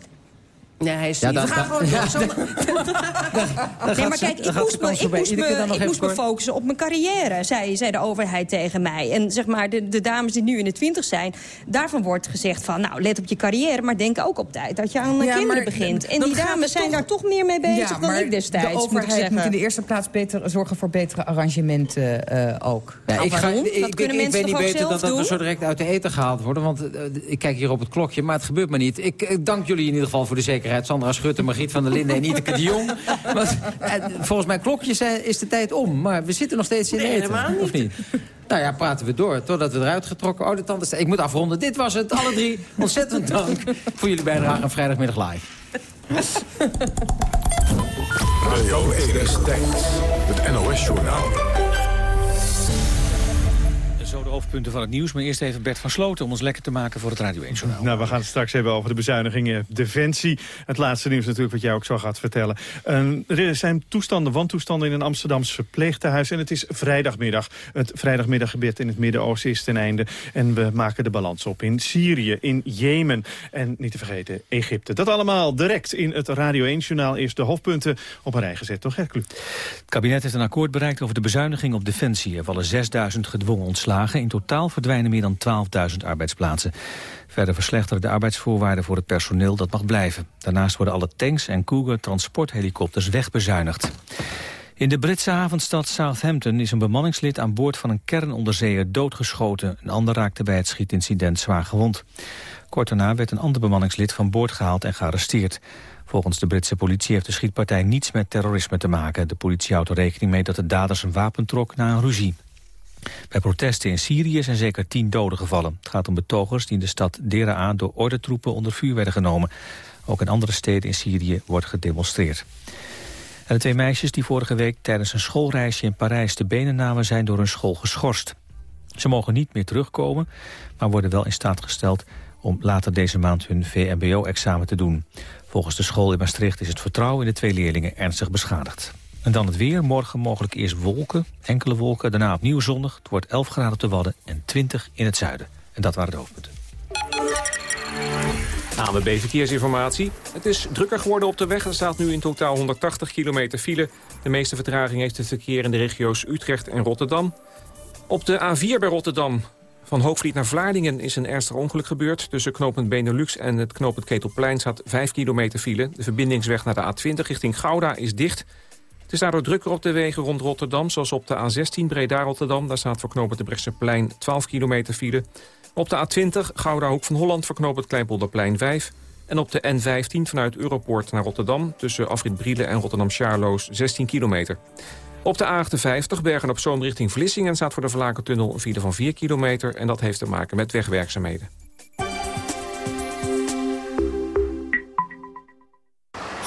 Nee, hij is ja, niet. We gaan gewoon... nee, maar kijk, ik moest, me, ik moest, me, ik moest me focussen op mijn carrière, zei, zei de overheid tegen mij. En zeg maar, de, de dames die nu in de twintig zijn... daarvan wordt gezegd van, nou, let op je carrière... maar denk ook op tijd dat je aan ja, kinderen begint. En die dames zijn daar toch meer mee bezig dan ik destijds, de overheid moet, in de eerste plaats beter, zorgen voor betere arrangementen uh, ook. Ja, ik, ga, ik, ik, ik weet niet beter dan dat we zo direct uit de eten gehaald worden. Want uh, ik kijk hier op het klokje, maar het gebeurt maar niet. Ik uh, dank jullie in ieder geval voor de zekerheid Sandra Schutte, Margriet van der Linden en Nieteke de Jong. volgens mijn klokjes is de tijd om. Maar we zitten nog steeds in nee, eten, of niet? Nou ja, praten we door, totdat we eruit getrokken. Oh, de tanden Ik moet afronden. Dit was het, alle drie. Ontzettend dank voor jullie bijdrage aan vrijdagmiddag live. Radio 1 het NOS-journaal. Zo de hoofdpunten van het nieuws. Maar eerst even Bert van Sloten om ons lekker te maken voor het Radio 1 Journaal. Nou, we gaan het straks hebben over de bezuinigingen. Defensie, het laatste nieuws natuurlijk wat jij ook zo gaat vertellen. er zijn toestanden, wantoestanden in een Amsterdams verpleegtehuis. En het is vrijdagmiddag. Het vrijdagmiddaggebed in het Midden-Oosten is ten einde. En we maken de balans op in Syrië, in Jemen. En niet te vergeten Egypte. Dat allemaal direct in het Radio 1 Journaal. Eerst de hoofdpunten op een rij gezet. Toch, Hercule? Het kabinet heeft een akkoord bereikt over de bezuiniging op defensie. Er vallen 6000 gedwongen ontslagen. In totaal verdwijnen meer dan 12.000 arbeidsplaatsen. Verder verslechteren de arbeidsvoorwaarden voor het personeel dat mag blijven. Daarnaast worden alle tanks en Cougar transporthelikopters wegbezuinigd. In de Britse havenstad Southampton is een bemanningslid aan boord van een kernonderzeeër doodgeschoten. Een ander raakte bij het schietincident zwaar gewond. Kort daarna werd een ander bemanningslid van boord gehaald en gearresteerd. Volgens de Britse politie heeft de schietpartij niets met terrorisme te maken. De politie houdt er rekening mee dat de daders een wapen trok na een ruzie. Bij protesten in Syrië zijn zeker tien doden gevallen. Het gaat om betogers die in de stad Deraa door ordentroepen onder vuur werden genomen. Ook in andere steden in Syrië wordt gedemonstreerd. En de twee meisjes die vorige week tijdens een schoolreisje in Parijs de benen namen zijn door hun school geschorst. Ze mogen niet meer terugkomen, maar worden wel in staat gesteld om later deze maand hun VMBO-examen te doen. Volgens de school in Maastricht is het vertrouwen in de twee leerlingen ernstig beschadigd. En dan het weer. Morgen mogelijk eerst wolken, enkele wolken. Daarna opnieuw zonnig. Het wordt 11 graden op de Wadden en 20 in het zuiden. En dat waren de hoofdpunten. ANWB Verkeersinformatie. Het is drukker geworden op de weg. Er staat nu in totaal 180 kilometer file. De meeste vertraging heeft het verkeer in de regio's Utrecht en Rotterdam. Op de A4 bij Rotterdam van Hoogvliet naar Vlaardingen is een ernstig ongeluk gebeurd. Tussen knooppunt Benelux en het knooppunt Ketelplein staat 5 kilometer file. De verbindingsweg naar de A20 richting Gouda is dicht. Het is daardoor drukker op de wegen rond Rotterdam, zoals op de A16 Breda-Rotterdam. Daar staat voor knooppunt de Brechtseplein 12 kilometer file. Op de A20 Gouda Hoek van Holland voor knooppunt Kleinpolderplein 5. En op de N15 vanuit Europoort naar Rotterdam... tussen Afrit Brielen en Rotterdam-Charloes 16 kilometer. Op de A58 Bergen op Zoom richting Vlissingen... staat voor de Vlakentunnel een file van 4 kilometer... en dat heeft te maken met wegwerkzaamheden.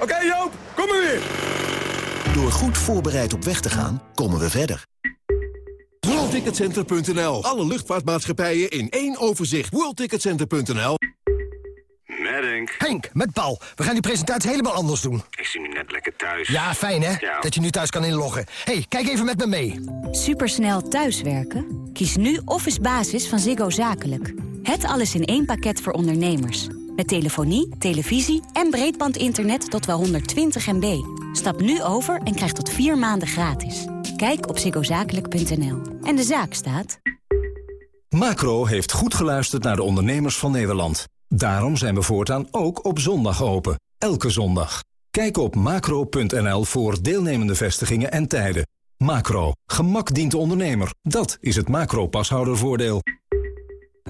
Oké Joop, kom maar weer. Door goed voorbereid op weg te gaan, komen we verder. WorldTicketCenter.nl. Alle luchtvaartmaatschappijen in één overzicht. WorldTicketCenter.nl. Met Henk. Henk, met Paul. We gaan die presentatie helemaal anders doen. Ik zit nu net lekker thuis. Ja, fijn hè? Dat je nu thuis kan inloggen. hey, kijk even met me mee. Supersnel thuiswerken? Kies nu Office Basis van Ziggo Zakelijk. Het alles in één pakket voor ondernemers. Met telefonie, televisie en breedbandinternet tot wel 120 MB. Stap nu over en krijg tot vier maanden gratis. Kijk op ziggozakelijk.nl. En de zaak staat... Macro heeft goed geluisterd naar de ondernemers van Nederland. Daarom zijn we voortaan ook op zondag open. Elke zondag. Kijk op macro.nl voor deelnemende vestigingen en tijden. Macro. Gemak dient de ondernemer. Dat is het macro-pashoudervoordeel.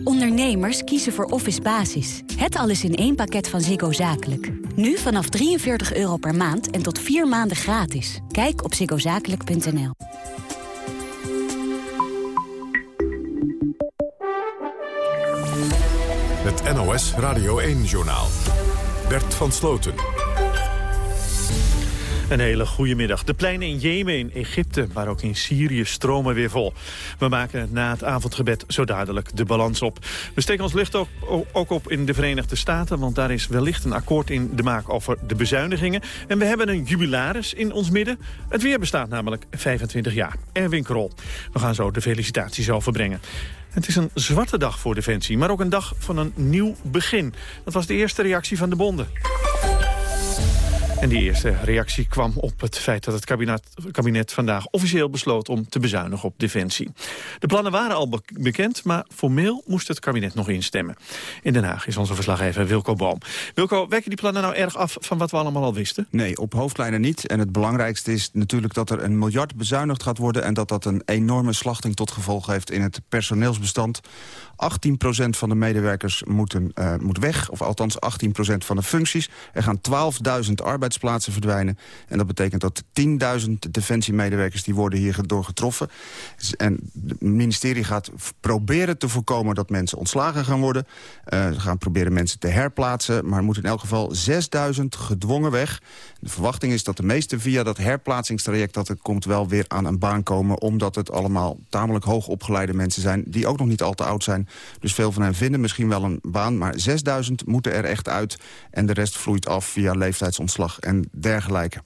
Ondernemers kiezen voor Office Basis. Het alles in één pakket van Ziggo Zakelijk. Nu vanaf 43 euro per maand en tot vier maanden gratis. Kijk op ziggozakelijk.nl. Het NOS Radio 1-journaal. Bert van Sloten. Een hele goede middag. De pleinen in Jemen, in Egypte, maar ook in Syrië stromen weer vol. We maken na het avondgebed zo dadelijk de balans op. We steken ons licht ook, ook op in de Verenigde Staten... want daar is wellicht een akkoord in de maak over de bezuinigingen. En we hebben een jubilaris in ons midden. Het weer bestaat namelijk 25 jaar. Erwin Krol. We gaan zo de felicitaties overbrengen. Het is een zwarte dag voor Defensie, maar ook een dag van een nieuw begin. Dat was de eerste reactie van de bonden. En die eerste reactie kwam op het feit dat het kabinet, kabinet vandaag officieel besloot om te bezuinigen op defensie. De plannen waren al bekend, maar formeel moest het kabinet nog instemmen. In Den Haag is onze verslaggever Wilco Boom. Wilco, werken die plannen nou erg af van wat we allemaal al wisten? Nee, op hoofdlijnen niet. En het belangrijkste is natuurlijk dat er een miljard bezuinigd gaat worden... en dat dat een enorme slachting tot gevolg heeft in het personeelsbestand. 18% van de medewerkers moeten, uh, moet weg, of althans 18% van de functies. Er gaan 12.000 arbeidsplaatsen verdwijnen. En dat betekent dat 10.000 defensiemedewerkers die worden hierdoor getroffen. En het ministerie gaat proberen te voorkomen dat mensen ontslagen gaan worden. Uh, ze gaan proberen mensen te herplaatsen, maar er moeten in elk geval 6.000 gedwongen weg. De verwachting is dat de meeste via dat herplaatsingstraject... dat het komt wel weer aan een baan komen... omdat het allemaal tamelijk hoog opgeleide mensen zijn... die ook nog niet al te oud zijn. Dus veel van hen vinden misschien wel een baan... maar 6000 moeten er echt uit en de rest vloeit af via leeftijdsontslag en dergelijke.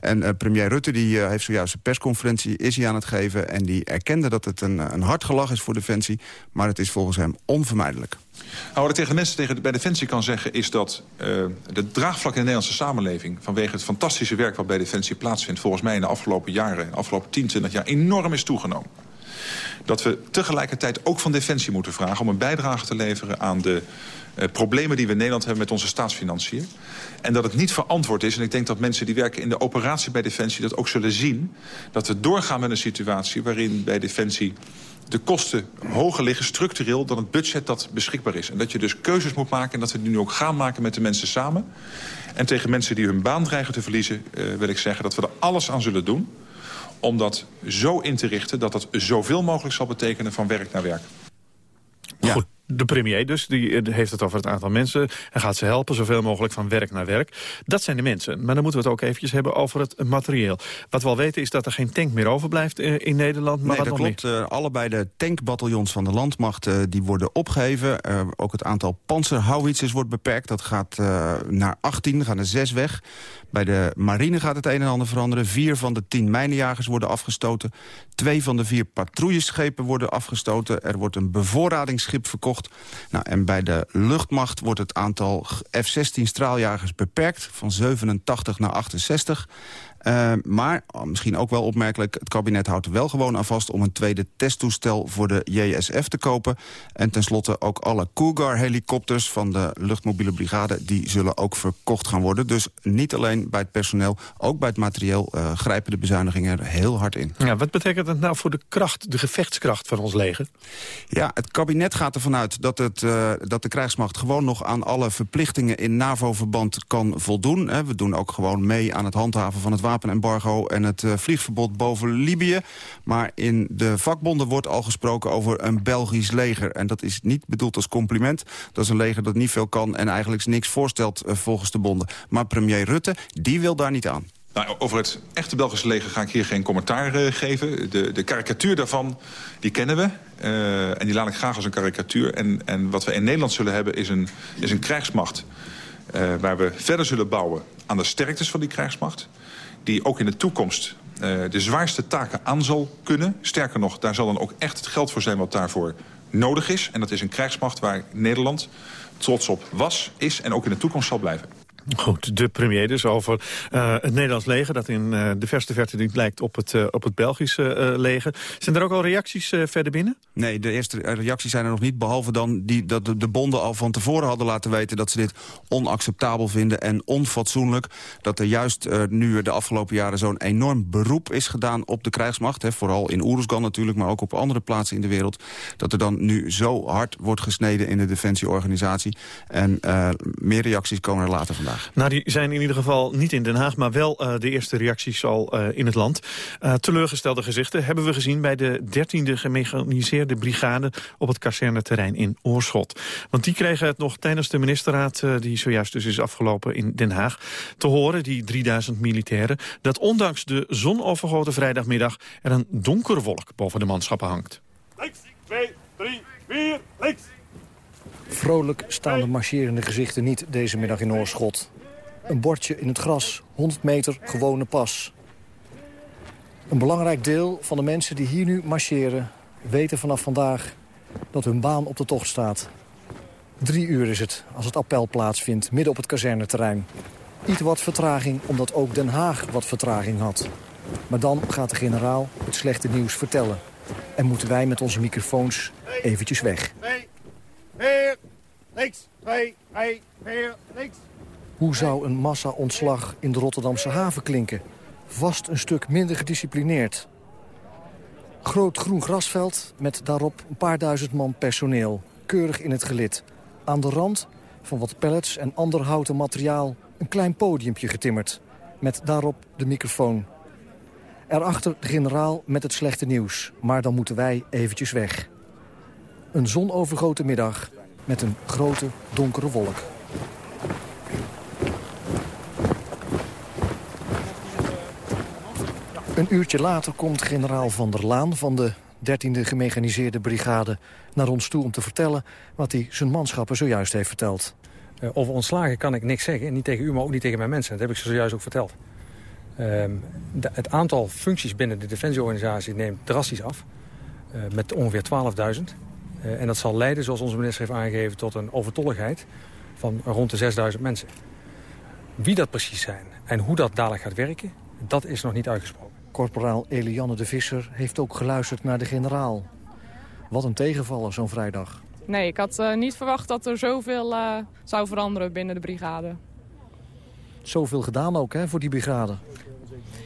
En uh, premier Rutte die, uh, heeft zojuist een persconferentie is hij aan het geven... en die erkende dat het een, een hard gelach is voor Defensie... maar het is volgens hem onvermijdelijk. Nou, wat ik tegen mensen tegen, bij Defensie kan zeggen... is dat uh, de draagvlak in de Nederlandse samenleving... vanwege het fantastische werk wat bij Defensie plaatsvindt... volgens mij in de afgelopen jaren, de afgelopen 10, 20 jaar... enorm is toegenomen. Dat we tegelijkertijd ook van Defensie moeten vragen... om een bijdrage te leveren aan de uh, problemen die we in Nederland hebben... met onze staatsfinanciën. En dat het niet verantwoord is, en ik denk dat mensen die werken in de operatie bij Defensie... dat ook zullen zien, dat we doorgaan met een situatie... waarin bij Defensie de kosten hoger liggen structureel dan het budget dat beschikbaar is. En dat je dus keuzes moet maken en dat we die nu ook gaan maken met de mensen samen. En tegen mensen die hun baan dreigen te verliezen uh, wil ik zeggen dat we er alles aan zullen doen om dat zo in te richten dat dat zoveel mogelijk zal betekenen van werk naar werk. Ja. Goed de premier dus, die heeft het over het aantal mensen. en gaat ze helpen, zoveel mogelijk van werk naar werk. Dat zijn de mensen. Maar dan moeten we het ook eventjes hebben over het materieel. Wat we al weten is dat er geen tank meer overblijft eh, in Nederland. Maar nee, dat klopt. Uh, allebei de tankbataljons van de landmacht uh, die worden opgeheven. Uh, ook het aantal panzerhouwitsers wordt beperkt. Dat gaat naar 18, gaan er 6 weg. Bij de marine gaat het een en ander veranderen. Vier van de tien mijnenjagers worden afgestoten. Twee van de vier patrouilleschepen worden afgestoten. Er wordt een bevoorradingsschip verkocht. Nou, en bij de luchtmacht wordt het aantal F-16 straaljagers beperkt... van 87 naar 68. Uh, maar, oh, misschien ook wel opmerkelijk... het kabinet houdt er wel gewoon aan vast... om een tweede testtoestel voor de JSF te kopen. En tenslotte ook alle Cougar-helikopters van de luchtmobiele brigade... die zullen ook verkocht gaan worden. Dus niet alleen bij het personeel, ook bij het materieel... Uh, grijpen de bezuinigingen er heel hard in. Ja, wat betekent dat nou voor de kracht, de gevechtskracht van ons leger? Ja, het kabinet gaat ervan uit dat, het, uh, dat de krijgsmacht... gewoon nog aan alle verplichtingen in NAVO-verband kan voldoen. Hè. We doen ook gewoon mee aan het handhaven van het wapenembargo en het uh, vliegverbod boven Libië. Maar in de vakbonden wordt al gesproken over een Belgisch leger. En dat is niet bedoeld als compliment. Dat is een leger dat niet veel kan en eigenlijk niks voorstelt uh, volgens de bonden. Maar premier Rutte, die wil daar niet aan. Nou, over het echte Belgische leger ga ik hier geen commentaar uh, geven. De, de karikatuur daarvan, die kennen we. En die laat ik graag als een karikatuur. En, en wat we in Nederland zullen hebben is een, is een krijgsmacht... Waar we verder zullen bouwen aan de sterktes van die krijgsmacht die ook in de toekomst uh, de zwaarste taken aan zal kunnen. Sterker nog, daar zal dan ook echt het geld voor zijn wat daarvoor nodig is. En dat is een krijgsmacht waar Nederland trots op was, is en ook in de toekomst zal blijven. Goed, de premier dus over uh, het Nederlands leger... dat in uh, de verste verte niet lijkt op het, uh, op het Belgische leger. Zijn er ook al reacties verder binnen? Nee, de eerste reacties zijn er nog niet. Behalve dan die, dat de, de bonden al van tevoren hadden laten weten... dat ze dit onacceptabel vinden en onfatsoenlijk. Dat er juist nu de afgelopen jaren zo'n enorm beroep is gedaan op de krijgsmacht. Hè, vooral in Oeruzgan natuurlijk, maar ook op andere plaatsen in de wereld. Dat er dan nu zo hard wordt gesneden in de defensieorganisatie. En meer reacties komen er later vandaag. Nou, die zijn in ieder geval niet in Den Haag, maar wel uh, de eerste reacties al uh, in het land. Uh, teleurgestelde gezichten hebben we gezien bij de 13e gemechaniseerde brigade op het kazerneterrein in Oorschot. Want die kregen het nog tijdens de ministerraad, die zojuist dus is afgelopen in Den Haag, te horen, die 3000 militairen, dat ondanks de zonovergoten vrijdagmiddag er een donkere wolk boven de manschappen hangt. Links, 2, 3, 4, links. Vrolijk staan de marcherende gezichten niet deze middag in Oorschot. Een bordje in het gras, 100 meter gewone pas. Een belangrijk deel van de mensen die hier nu marcheren... weten vanaf vandaag dat hun baan op de tocht staat. Drie uur is het als het appel plaatsvindt, midden op het kazerneterrein. Iets wat vertraging omdat ook Den Haag wat vertraging had. Maar dan gaat de generaal het slechte nieuws vertellen. En moeten wij met onze microfoons eventjes weg. 2, 4, links. 2, 3, 4, links. Hoe zou een massa-ontslag in de Rotterdamse haven klinken? Vast een stuk minder gedisciplineerd. Groot groen grasveld met daarop een paar duizend man personeel. Keurig in het gelid. Aan de rand van wat pallets en ander houten materiaal een klein podiumpje getimmerd. Met daarop de microfoon. Erachter de generaal met het slechte nieuws. Maar dan moeten wij eventjes weg. Een zonovergoten middag met een grote donkere wolk. Een uurtje later komt generaal Van der Laan van de 13e gemechaniseerde brigade naar ons toe om te vertellen wat hij zijn manschappen zojuist heeft verteld. Uh, over ontslagen kan ik niks zeggen, niet tegen u, maar ook niet tegen mijn mensen. Dat heb ik ze zojuist ook verteld. De, het aantal functies binnen de defensieorganisatie neemt drastisch af, uh, met ongeveer 12.000. Uh, en dat zal leiden, zoals onze minister heeft aangegeven, tot een overtolligheid van rond de 6.000 mensen. Wie dat precies zijn en hoe dat dadelijk gaat werken, dat is nog niet uitgesproken. Korporaal Elianne de Visser heeft ook geluisterd naar de generaal. Wat een tegenvaller zo'n vrijdag. Nee, ik had uh, niet verwacht dat er zoveel uh, zou veranderen binnen de brigade. Zoveel gedaan ook, hè, voor die brigade?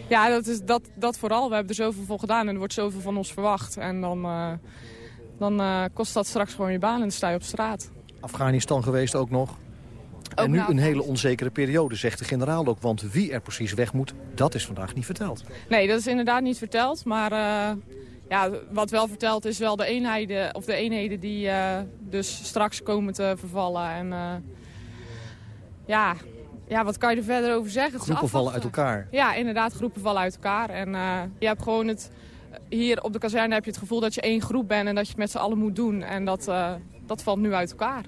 Ja, dat, is, dat, dat vooral. We hebben er zoveel voor gedaan en er wordt zoveel van ons verwacht. En dan, uh, dan kost dat straks gewoon je baan en dan sta je op straat. Afghanistan geweest ook nog? Ook en nu nou, een hele onzekere periode, zegt de generaal ook. Want wie er precies weg moet, dat is vandaag niet verteld. Nee, dat is inderdaad niet verteld. Maar uh, ja, wat wel verteld is wel de eenheden, of de eenheden die uh, dus straks komen te vervallen. En ja, ja, wat kan je er verder over zeggen? Groepen vallen uit elkaar. Ja, inderdaad, groepen vallen uit elkaar. En je hebt gewoon het... Hier op de kazerne heb je het gevoel dat je één groep bent en dat je het met z'n allen moet doen. En dat, dat valt nu uit elkaar.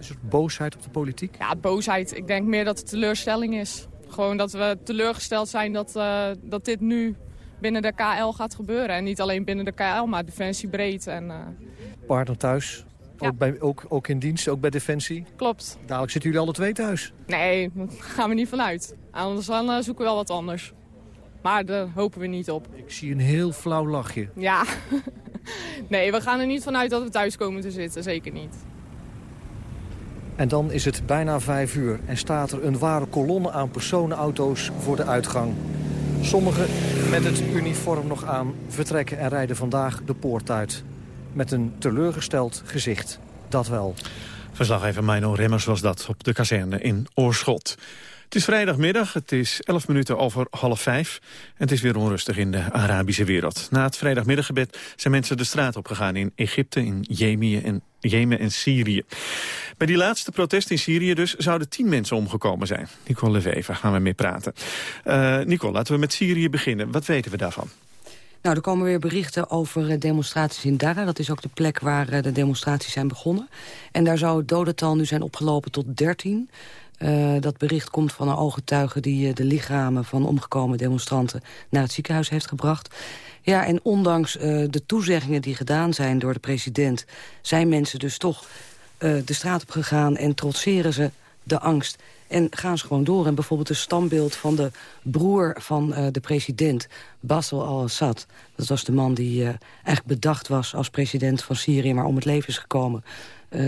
Is er boosheid op de politiek? Ja, boosheid. Ik denk meer dat het teleurstelling is. Gewoon dat we teleurgesteld zijn dat, uh, dat dit nu binnen de KL gaat gebeuren. En niet alleen binnen de KL, maar Defensie breed. En, uh... Partner thuis? Ja. Ook, bij, ook, ook in dienst, ook bij Defensie? Klopt. Dadelijk zitten jullie alle twee thuis? Nee, daar gaan we niet vanuit. Anders dan zoeken we wel wat anders. Maar daar hopen we niet op. Ik zie een heel flauw lachje. Ja. nee, we gaan er niet vanuit dat we thuis komen te zitten. Zeker niet. En dan is het bijna vijf uur en staat er een ware kolonne aan personenauto's voor de uitgang. Sommigen met het uniform nog aan vertrekken en rijden vandaag de poort uit. Met een teleurgesteld gezicht. Dat wel. Verslaggever Mino Remmers was dat op de kazerne in Oorschot. Het is vrijdagmiddag, het is 11 minuten over half vijf. En het is weer onrustig in de Arabische wereld. Na het vrijdagmiddaggebed zijn mensen de straat opgegaan in Egypte, in Jemen en, Jemen en Syrië. Bij die laatste protest in Syrië dus zouden tien mensen omgekomen zijn. Nicole Leveva gaan we mee praten. Uh, Nicole, laten we met Syrië beginnen. Wat weten we daarvan? Nou, er komen weer berichten over demonstraties in Dara. Dat is ook de plek waar de demonstraties zijn begonnen. En daar zou het dodental nu zijn opgelopen tot 13. Uh, dat bericht komt van een ooggetuige die uh, de lichamen van omgekomen demonstranten naar het ziekenhuis heeft gebracht. Ja, en ondanks uh, de toezeggingen die gedaan zijn door de president... zijn mensen dus toch de straat op gegaan en trotseren ze de angst. En gaan ze gewoon door. En bijvoorbeeld een standbeeld van de broer van de president, Bassel al-Assad. Dat was de man die eigenlijk bedacht was als president van Syrië... maar om het leven is gekomen,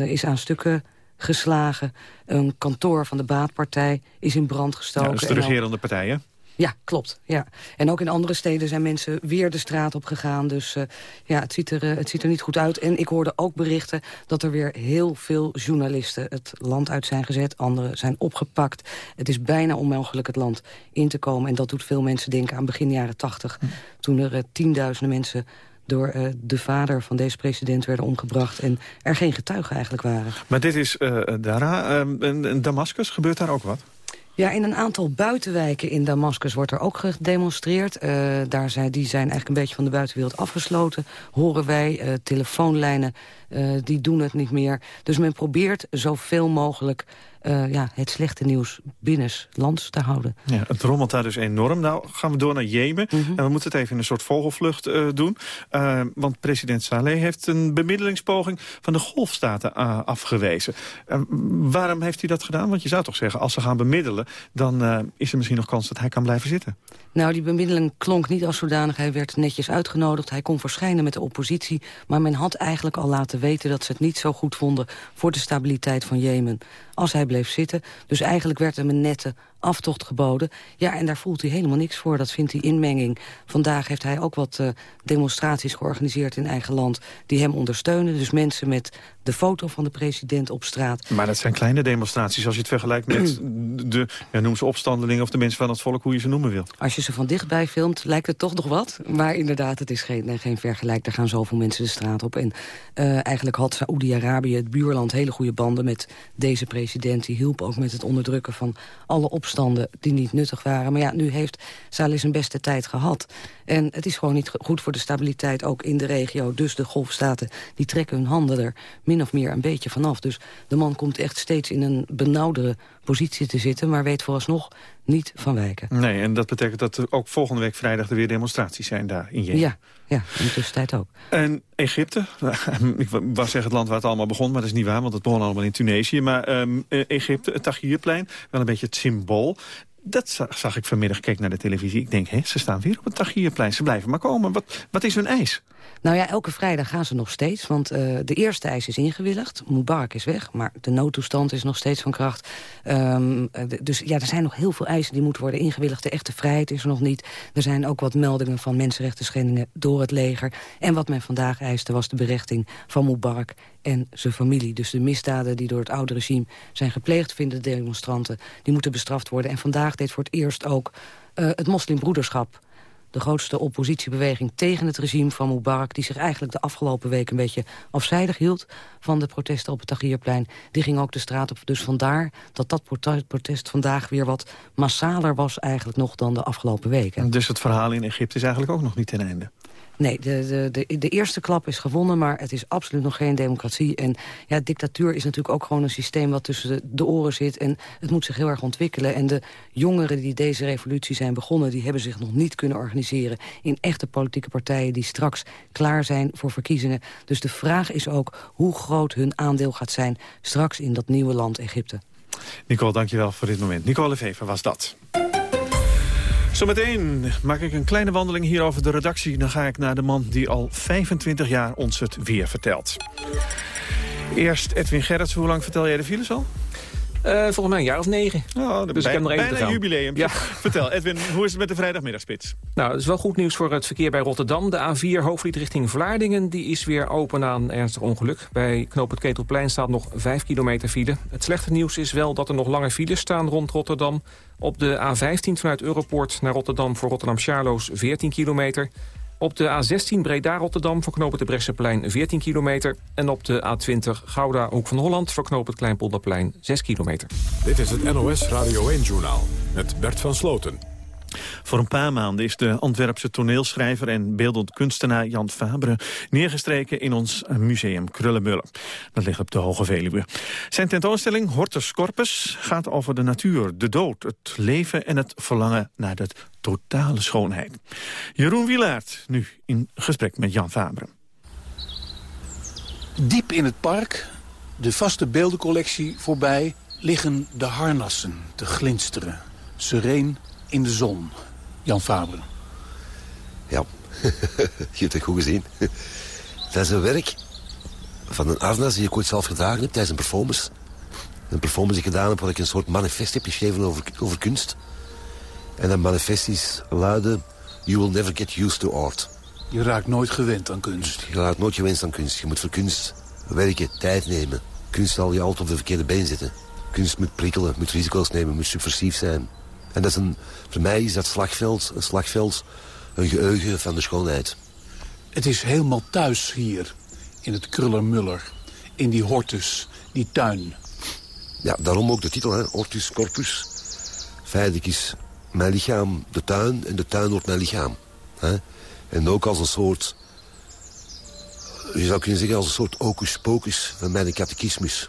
is aan stukken geslagen. Een kantoor van de baatpartij is in brand gestoken. Ja, dat is de regerende partij, hè? Ja, klopt. Ja. En ook in andere steden zijn mensen weer de straat op gegaan. Dus uh, ja, het ziet, er, uh, het ziet er niet goed uit. En ik hoorde ook berichten dat er weer heel veel journalisten het land uit zijn gezet. Anderen zijn opgepakt. Het is bijna onmogelijk het land in te komen. En dat doet veel mensen denken aan begin jaren tachtig. Hm. Toen er uh, tienduizenden mensen door uh, de vader van deze president werden omgebracht... en er geen getuigen eigenlijk waren. Maar dit is uh, Dara. in Damascus, gebeurt daar ook wat? Ja, in een aantal buitenwijken in Damascus wordt er ook gedemonstreerd. Uh, daar zijn, die zijn eigenlijk een beetje van de buitenwereld afgesloten, horen wij. Uh, telefoonlijnen, uh, die doen het niet meer. Dus men probeert zoveel mogelijk uh, ja, het slechte nieuws binnenlands te houden. Ja, het rommelt daar dus enorm. Nou gaan we door naar Jemen. Mhm. En we moeten het even in een soort vogelvlucht uh, doen. Uh, want president Saleh heeft een bemiddelingspoging van de golfstaten afgewezen. waarom heeft hij dat gedaan? Want je zou toch zeggen, als ze gaan bemiddelen... dan is er misschien nog kans dat hij kan blijven zitten. Nou, die bemiddeling klonk niet als zodanig. Hij werd netjes uitgenodigd. Hij kon verschijnen met de oppositie. Maar men had eigenlijk al laten weten dat ze het niet zo goed vonden... voor de stabiliteit van Jemen als hij bleef zitten. Dus eigenlijk werd hem een nette aftocht geboden. Ja, en daar voelt hij helemaal niks voor. Dat vindt hij inmenging. Vandaag heeft hij ook wat uh, demonstraties georganiseerd in eigen land... die hem ondersteunen. Dus mensen met de foto van de president op straat. Maar dat zijn kleine demonstraties als je het vergelijkt met de, ja, noem ze opstandelingen... of de mensen van het volk, hoe je ze noemen wil. Als je ze van dichtbij filmt, lijkt het toch nog wat. Maar inderdaad, het is geen, geen vergelijk. Er gaan zoveel mensen de straat op. En uh, eigenlijk had Saoedi-Arabië, het buurland, hele goede banden met deze president. Die hielp ook met het onderdrukken van alle die niet nuttig waren. Maar ja, nu heeft Salih zijn beste tijd gehad. En het is gewoon niet goed voor de stabiliteit ook in de regio. Dus de golfstaten die trekken hun handen er min of meer een beetje vanaf. Dus de man komt echt steeds in een benauwdere positie te zitten... maar weet vooralsnog niet van wijken. Nee, en dat betekent dat er ook volgende week vrijdag... er weer demonstraties zijn daar in Jemen. Ja, ja, in de tussentijd ook. En Egypte, ik was zeggen het land waar het allemaal begon... maar dat is niet waar, want het begon allemaal in Tunesië. Maar um, Egypte, het Tahrirplein, wel een beetje het symbool dat zag, ik vanmiddag, keek naar de televisie. Ik denk, hé, ze staan weer op het Tahrirplein. Ze blijven maar komen. Wat, wat is hun eis? Nou ja, elke vrijdag gaan ze nog steeds. Want uh, de eerste eis is ingewilligd. Mubarak is weg, maar de noodtoestand is nog steeds van kracht. Um, dus ja, er zijn nog heel veel eisen die moeten worden ingewilligd. De echte vrijheid is er nog niet. Er zijn ook wat meldingen van mensenrechten schendingen door het leger. En wat men vandaag eiste was de berechting van Mubarak en zijn familie. Dus de misdaden die door het oude regime zijn gepleegd... vinden de demonstranten, die moeten bestraft worden. En vandaag deed voor het eerst ook uh, het moslimbroederschap de grootste oppositiebeweging tegen het regime van Mubarak... die zich eigenlijk de afgelopen week een beetje afzijdig hield... van de protesten op het Tahrirplein. Die ging ook de straat op. Dus vandaar dat dat protest vandaag weer wat massaler was... eigenlijk nog dan de afgelopen weken. Dus het verhaal in Egypte is eigenlijk ook nog niet ten einde? Nee, de, de, de, de, eerste klap is gewonnen, maar het is absoluut nog geen democratie. En ja, dictatuur is natuurlijk ook gewoon een systeem wat tussen de, oren zit. En het moet zich heel erg ontwikkelen. En de jongeren die deze revolutie zijn begonnen... die hebben zich nog niet kunnen organiseren in echte politieke partijen... die straks klaar zijn voor verkiezingen. Dus de vraag is ook hoe groot hun aandeel gaat zijn... straks in dat nieuwe land Egypte. Nicole, dankjewel voor dit moment. Nicole Vever was dat. Zometeen maak ik een kleine wandeling hier over de redactie. Dan ga ik naar de man die al 25 jaar ons het weer vertelt. Eerst Edwin Gerrits, hoe lang vertel jij de files al? Uh, volgens mij een jaar of negen. Oh, dus ik heb nog even bijna een jubileum. Ja. Vertel, Edwin, hoe is het met de vrijdagmiddagspits? Nou, het is wel goed nieuws voor het verkeer bij Rotterdam. De A4 hoofdlied richting Vlaardingen die is weer open na een ernstig ongeluk. Bij Knoop het Ketelplein staat nog 5 kilometer file. Het slechte nieuws is wel dat er nog lange files staan rond Rotterdam. Op de A15 vanuit Europoort naar Rotterdam voor Rotterdam-Charloes 14 kilometer. Op de A16 Breda-Rotterdam verknopen de Bresseplein 14 kilometer. En op de A20 Gouda Hoek van Holland verknopen het Kleinpolderplein 6 kilometer. Dit is het NOS Radio 1-journaal met Bert van Sloten. Voor een paar maanden is de Antwerpse toneelschrijver en beeldend kunstenaar Jan Fabre neergestreken in ons museum Krullenmuller. Dat ligt op de Hoge Veluwe. Zijn tentoonstelling Hortus Corpus gaat over de natuur, de dood, het leven en het verlangen naar de totale schoonheid. Jeroen Wielaert nu in gesprek met Jan Fabre. Diep in het park, de vaste beeldencollectie voorbij, liggen de harnassen te glinsteren. Sereen in de zon. Jan Faber. Ja, je hebt het goed gezien. Dat is een werk van een arnas die ik ooit zelf gedragen heb tijdens een performance. Een performance die ik gedaan heb waar ik een soort manifest heb geschreven over, over kunst. En dat manifest is luidde... You will never get used to art. Je raakt nooit gewend aan kunst. Je raakt nooit gewend aan kunst. Je moet voor kunst werken, tijd nemen. Kunst zal je altijd op de verkeerde been zetten. Kunst moet prikkelen, moet risico's nemen, moet subversief zijn. En dat is een, voor mij is dat slagveld, een slagveld, een geheugen van de schoonheid. Het is helemaal thuis hier, in het Krullermuller, in die hortus, die tuin. Ja, daarom ook de titel, hè? Hortus Corpus. Feitelijk is mijn lichaam de tuin en de tuin wordt mijn lichaam. Hè? En ook als een soort, je zou kunnen zeggen als een soort ocus pocus van mijn catechismus.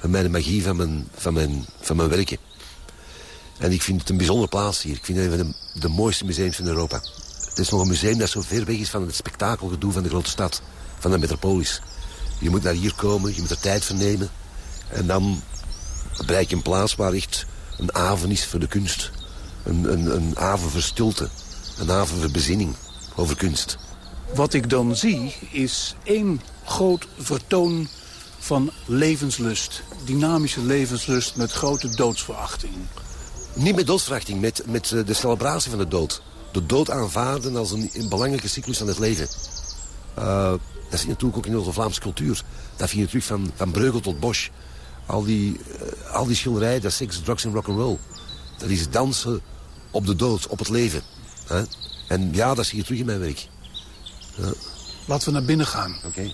van mijn magie, van mijn, van mijn, van mijn werken. En ik vind het een bijzondere plaats hier. Ik vind het een van de, de mooiste museums van Europa. Het is nog een museum dat zo ver weg is van het spektakelgedoe van de grote stad. Van de metropolis. Je moet naar hier komen, je moet er tijd voor nemen. En dan bereik je een plaats waar echt een haven is voor de kunst. Een, een, een haven voor stilte. Een haven voor bezinning over kunst. Wat ik dan zie is één groot vertoon van levenslust. Dynamische levenslust met grote doodsverachting. Niet met doodsverachting, met, met eh, de celebratie van de dood. De dood aanvaarden als een, een belangrijke cyclus van het leven. Uh, dat zie je natuurlijk ook in onze Vlaamse cultuur. Dat vind je terug van, van Breugel tot Bosch. Al die, uh, al die schilderijen, dat seks, drugs en rock'n'roll. Dat is dansen op de dood, op het leven. En ja, dat zie je terug in mijn werk. Laten we naar binnen gaan. Oké.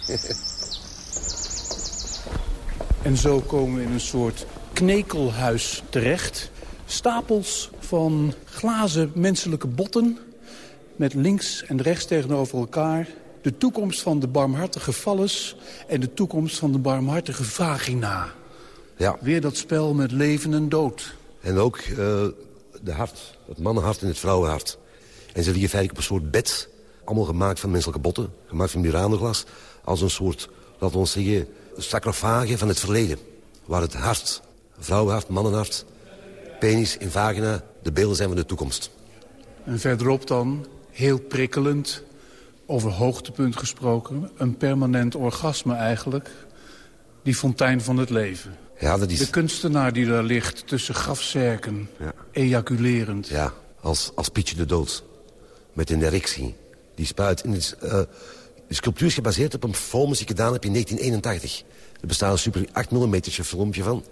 en zo komen we in een soort knekelhuis terecht. Stapels van glazen menselijke botten... met links en rechts tegenover elkaar... de toekomst van de barmhartige vallus... en de toekomst van de barmhartige vagina. Ja. Weer dat spel met leven en dood. En ook uh, de hart, het mannenhart en het vrouwenhart. En ze liggen feitelijk op een soort bed... allemaal gemaakt van menselijke botten, gemaakt van Murano-glas... als een soort, laten we zeggen, sacrofage van het verleden. Waar het hart, vrouwenhart, mannenhart penis in vagina de beelden zijn van de toekomst. En verderop dan, heel prikkelend, over hoogtepunt gesproken... een permanent orgasme eigenlijk, die fontein van het leven. Ja, dat is... De kunstenaar die daar ligt tussen grafzerken, ja. ejaculerend. Ja, als, als Pietje de Dood, met een erectie. Die spuit. En uh, de sculptuur is gebaseerd op een performance die ik gedaan heb in 1981. Er bestaat een super 8 mm filmpje van,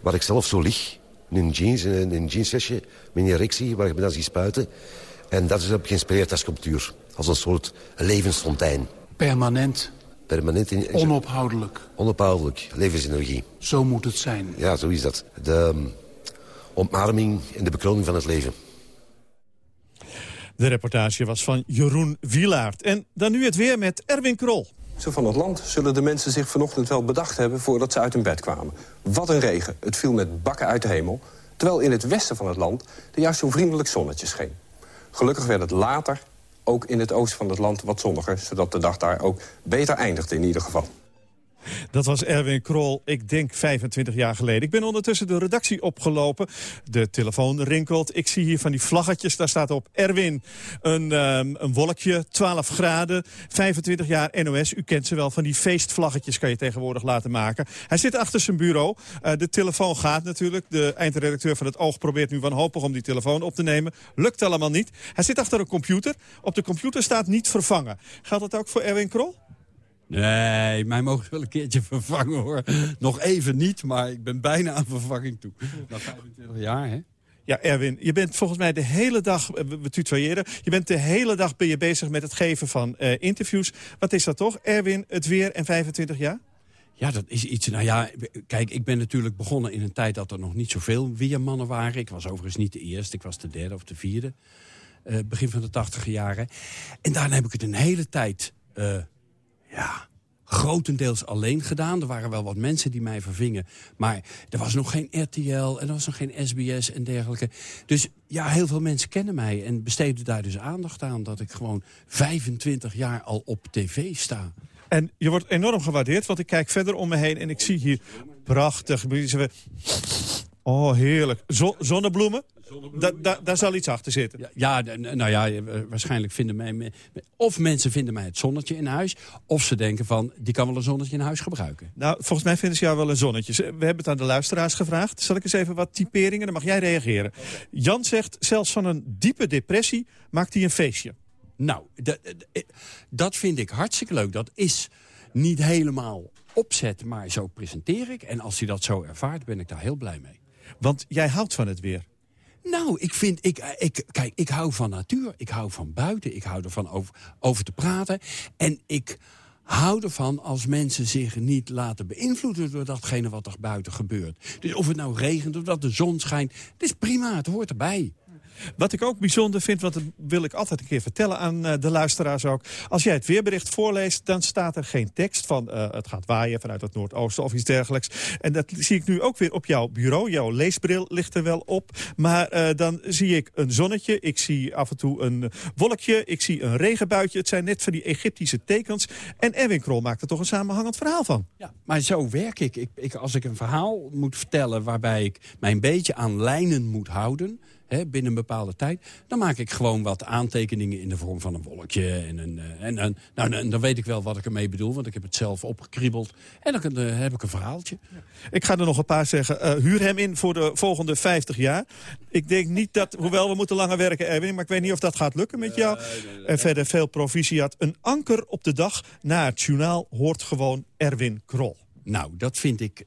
waar ik zelf zo lig een jeans, een, een jeansvestje met een erectie, waar je me dan ziet spuiten. En dat is op geïnspireerd als sculptuur. Als een soort levensfontein. Permanent. Permanent. In, Onophoudelijk. Onophoudelijk. Levensenergie. Zo moet het zijn. Ja, zo is dat. De um, omarming en de bekroning van het leven. De reportage was van Jeroen Wielaert. En dan nu het weer met Erwin Krol. Zo van het land zullen de mensen zich vanochtend wel bedacht hebben... voordat ze uit hun bed kwamen. Wat een regen. Het viel met bakken uit de hemel. Terwijl in het westen van het land er juist zo'n vriendelijk zonnetje scheen. Gelukkig werd het later, ook in het oosten van het land, wat zonniger... zodat de dag daar ook beter eindigde in ieder geval. Dat was Erwin Krol, ik denk 25 jaar geleden. Ik ben ondertussen de redactie opgelopen. De telefoon rinkelt. Ik zie hier van die vlaggetjes. Daar staat op Erwin een, um, een wolkje, 12 graden, 25 jaar NOS. U kent ze wel, van die feestvlaggetjes kan je tegenwoordig laten maken. Hij zit achter zijn bureau. Uh, de telefoon gaat natuurlijk. De eindredacteur van het Oog probeert nu wanhopig om die telefoon op te nemen. Lukt allemaal niet. Hij zit achter een computer. Op de computer staat niet vervangen. Geldt dat ook voor Erwin Krol? Nee, mij mogen ze wel een keertje vervangen hoor. Nog even niet, maar ik ben bijna aan vervanging toe. Na 25 jaar, hè? Ja, Erwin, je bent volgens mij de hele dag, we tutoyeren... je bent de hele dag ben je bezig met het geven van uh, interviews. Wat is dat toch, Erwin, het weer en 25 jaar? Ja, dat is iets... Nou ja, kijk, ik ben natuurlijk begonnen in een tijd dat er nog niet zoveel weermannen waren. Ik was overigens niet de eerste, ik was de derde of de vierde. Uh, begin van de tachtige jaren. En daarna heb ik het een hele tijd... Uh, ja, grotendeels alleen gedaan. Er waren wel wat mensen die mij vervingen. Maar er was nog geen RTL en er was nog geen SBS en dergelijke. Dus ja, heel veel mensen kennen mij en besteden daar dus aandacht aan... dat ik gewoon 25 jaar al op tv sta. En je wordt enorm gewaardeerd, want ik kijk verder om me heen... en ik zie hier prachtig... Oh, heerlijk. Zo zonnebloemen? Da, da, daar zal iets achter zitten. Ja, ja, nou ja, waarschijnlijk vinden mij... Of mensen vinden mij het zonnetje in huis... of ze denken van, die kan wel een zonnetje in huis gebruiken. Nou, volgens mij vinden ze jou wel een zonnetje. We hebben het aan de luisteraars gevraagd. Zal ik eens even wat typeringen, dan mag jij reageren. Jan zegt, zelfs van een diepe depressie maakt hij een feestje. Nou, dat vind ik hartstikke leuk. Dat is niet helemaal opzet, maar zo presenteer ik. En als hij dat zo ervaart, ben ik daar heel blij mee. Want jij houdt van het weer. Nou, ik vind, ik, ik, kijk, ik hou van natuur. Ik hou van buiten. Ik hou ervan over, over te praten. En ik hou ervan als mensen zich niet laten beïnvloeden... door datgene wat er buiten gebeurt. Dus of het nou regent of dat de zon schijnt, het is prima, het hoort erbij. Wat ik ook bijzonder vind, want dat wil ik altijd een keer vertellen aan uh, de luisteraars ook. Als jij het weerbericht voorleest, dan staat er geen tekst van uh, het gaat waaien vanuit het noordoosten of iets dergelijks. En dat zie ik nu ook weer op jouw bureau. Jouw leesbril ligt er wel op. Maar uh, dan zie ik een zonnetje, ik zie af en toe een wolkje, ik zie een regenbuitje. Het zijn net van die Egyptische tekens. En Erwin Krol maakt er toch een samenhangend verhaal van. Ja, maar zo werk ik. ik, ik als ik een verhaal moet vertellen waarbij ik mij een beetje aan lijnen moet houden hè, binnen een bepaalde tijd... dan maak ik gewoon wat aantekeningen in de vorm van een wolkje. En, een, eh, en, en, nou, en dan weet ik wel wat ik ermee bedoel, want ik heb het zelf opgekriebeld. En dan heb ik een verhaaltje. Ik ga er nog een paar zeggen. Uh, huur hem in voor de volgende 50 jaar. Ik denk niet dat, hoewel we moeten langer werken, Erwin... maar ik weet niet of dat gaat lukken met jou. En verder veel proficiat. Een anker op de dag na het journaal hoort gewoon Erwin Krol. Nou, dat vind ik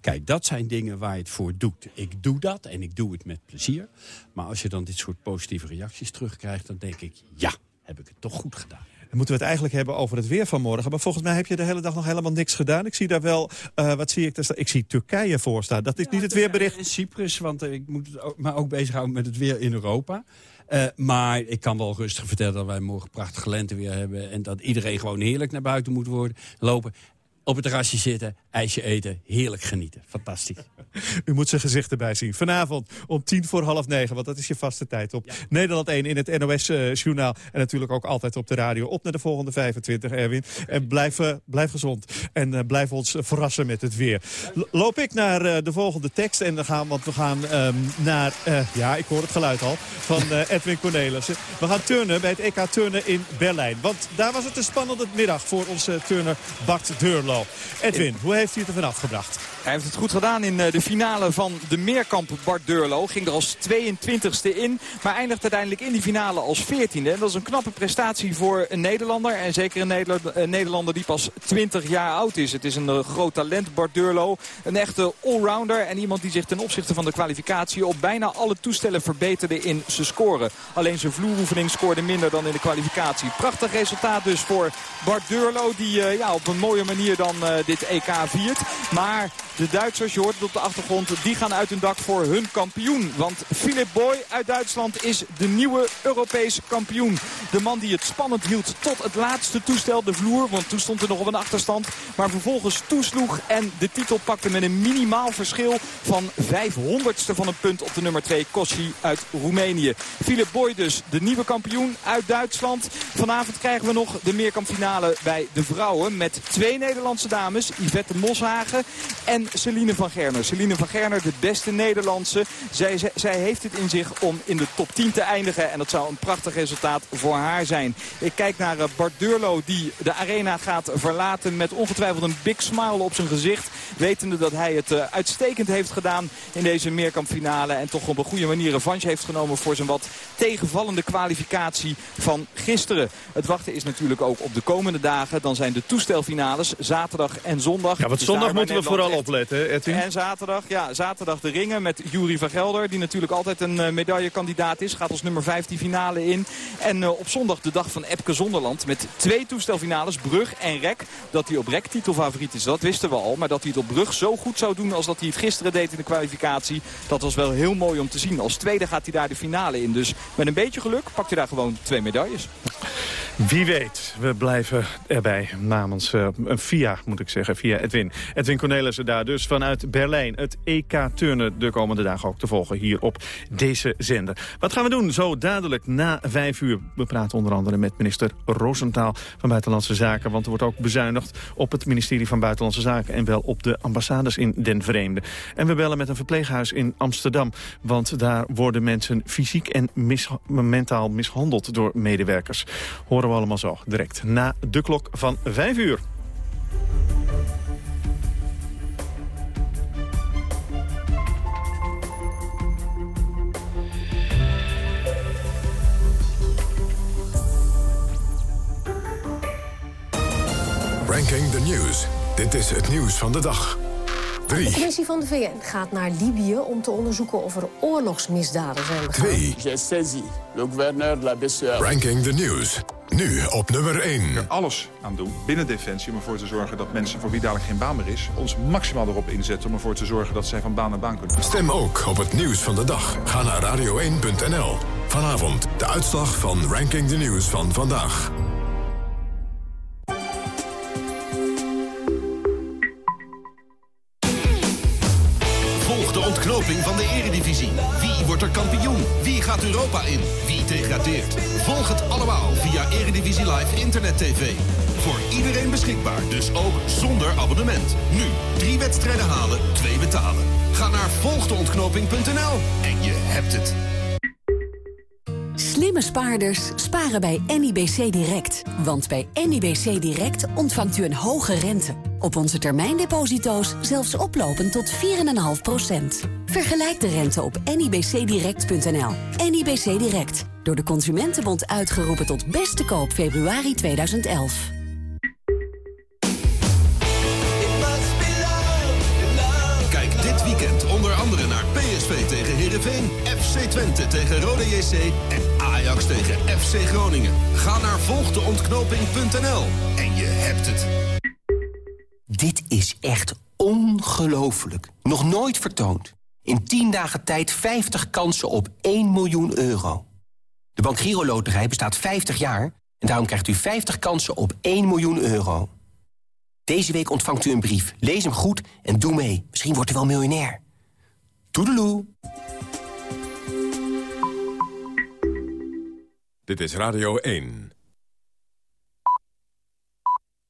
Kijk, dat zijn dingen waar je het voor doet. Ik doe dat en ik doe het met plezier. Maar als je dan dit soort positieve reacties terugkrijgt... dan denk ik, ja, heb ik het toch goed gedaan. Dan moeten we het eigenlijk hebben over het weer van morgen. Maar volgens mij heb je de hele dag nog helemaal niks gedaan. Ik zie daar wel, uh, wat zie ik daar Ik zie Turkije voor staan. Dat is niet het weerbericht. In Cyprus, want ik moet me ook, ook bezighouden met het weer in Europa. Uh, maar ik kan wel rustig vertellen dat wij morgen prachtig lenteweer hebben... en dat iedereen gewoon heerlijk naar buiten moet worden, lopen op het terrasje zitten, ijsje eten, heerlijk genieten. Fantastisch. U moet zijn gezicht erbij zien. Vanavond om tien voor half negen, want dat is je vaste tijd op Nederland 1 in het NOS-journaal. en natuurlijk ook altijd op de radio. Op naar de volgende 25, Erwin. En blijf, uh, blijf gezond. En uh, blijf ons verrassen met het weer. loop ik naar uh, de volgende tekst. En dan gaan, want we gaan um, naar, ja, ik hoor het geluid al, van Edwin Cornelissen. We gaan turnen bij het EK turnen in Berlijn. Want daar was het een spannende middag voor onze turner Bart Deurlo. Edwin, hoe heeft hij het er vanaf gebracht? Hij heeft het goed gedaan in eh, de finale van de Meerkamp Bart Deurlo. Ging er als 22e in, maar eindigt uiteindelijk in die finale als 14e. En dat is een knappe prestatie voor een Nederlander. En zeker een Nederlander die pas 20 jaar oud is. Het is een uh, groot talent, Bart Deurlo. Een echte allrounder en iemand die zich ten opzichte van de kwalificatie... op bijna alle toestellen verbeterde in zijn scoren. Alleen zijn vloeroefening scoorde minder dan in de kwalificatie. Prachtig resultaat dus voor Bart Deurlo... die uh, ja, op een mooie manier dan dit EK viert. Maar de Duitsers, je hoort het op de achtergrond, die gaan uit hun dak voor hun kampioen. Want Philip Boy uit Duitsland is de nieuwe Europese kampioen. De man die het spannend hield tot het laatste toestel, de vloer. Want toen stond er nog op een achterstand. Maar vervolgens toesloeg en de titel pakte met een minimaal verschil van 500ste van een punt op de nummer 2 Kossi uit Roemenië. Philip Boy dus, de nieuwe kampioen uit Duitsland. Vanavond krijgen we nog de meerkampfinale bij de vrouwen met twee Nederlandse dames. Yvette Moshagen en Celine van Gerner. Celine van Gerner, de beste Nederlandse. Zij, zij, heeft het in zich om in de top 10 te eindigen. En dat zou een prachtig resultaat voor haar zijn. Ik kijk naar eh, Bart Durlo die de arena gaat verlaten met ongetwijfeld een big smile op zijn gezicht. Wetende dat hij het eh, uitstekend heeft gedaan in deze meerkampfinale. En toch op een goede manier revanche heeft genomen voor zijn wat tegenvallende kwalificatie van gisteren. Het wachten is natuurlijk ook op de komende dagen. Dan zijn de toestelfinales zaterdag en zondag. Ja, want zondag moeten we vooral opletten. En zaterdag, ja, zaterdag de ringen met Jury van Gelder. Die natuurlijk altijd een uh, medaillekandidaat is. Gaat als nummer 15 finale in. En uh, op zondag de dag van Epke Zonderland. Met twee toestelfinales, Brug en Rek. Dat hij op Rek titelfavoriet is, dat wisten we al. Maar dat hij het op Brug zo goed zou doen als dat hij het gisteren deed in de kwalificatie. Dat was wel heel mooi om te zien. Als tweede gaat hij daar de finale in. Dus met een beetje geluk pakt hij daar gewoon twee medailles. Wie weet, we blijven erbij namens uh, via, moet ik zeggen, via Edwin. Edwin Cornelissen daar dus vanuit Berlijn. Het EK turnen de komende dagen ook te volgen hier op deze zender. Wat gaan we doen zo dadelijk na vijf uur? We praten onder andere met minister Roosentaal van Buitenlandse Zaken. Want er wordt ook bezuinigd op het ministerie van Buitenlandse Zaken... en wel op de ambassades in den vreemde. En we bellen met een verpleeghuis in Amsterdam. Want daar worden mensen fysiek en mentaal mishandeld door medewerkers. Horen we allemaal zo, direct na de klok van vijf uur. Ranking the News. Dit is het nieuws van de dag. 3. De commissie van de VN gaat naar Libië om te onderzoeken of er oorlogsmisdaden zijn begaan. 2. Ranking the News. Nu op nummer 1. Er alles aan doen binnen Defensie om ervoor te zorgen dat mensen voor wie dadelijk geen baan meer is... ons maximaal erop inzetten om ervoor te zorgen dat zij van baan naar baan kunnen. Stem ook op het nieuws van de dag. Ga naar radio1.nl. Vanavond de uitslag van Ranking the News van vandaag. Volg de ontknoping van de eredivisie. Wie kampioen? Wie gaat Europa in? Wie degradeert? Volg het allemaal via Eredivisie Live Internet TV. Voor iedereen beschikbaar, dus ook zonder abonnement. Nu, drie wedstrijden halen, twee betalen. Ga naar volgdeontknoping.nl en je hebt het. Slimme spaarders sparen bij NIBC Direct. Want bij NIBC Direct ontvangt u een hoge rente. Op onze termijndeposito's zelfs oplopend tot 4,5%. Vergelijk de rente op nibcdirect.nl. NIBC Direct. Door de Consumentenbond uitgeroepen tot beste koop februari 2011. Kijk dit weekend onder andere naar PSV tegen Heerenveen... FC Twente tegen Rode JC en Ajax tegen FC Groningen. Ga naar volgdeontknoping.nl en je hebt het. Dit is echt ongelooflijk. Nog nooit vertoond. In 10 dagen tijd 50 kansen op 1 miljoen euro. De Bank Giro Loterij bestaat 50 jaar... en daarom krijgt u 50 kansen op 1 miljoen euro. Deze week ontvangt u een brief. Lees hem goed en doe mee. Misschien wordt u wel miljonair. Toedeloe. Dit is Radio 1.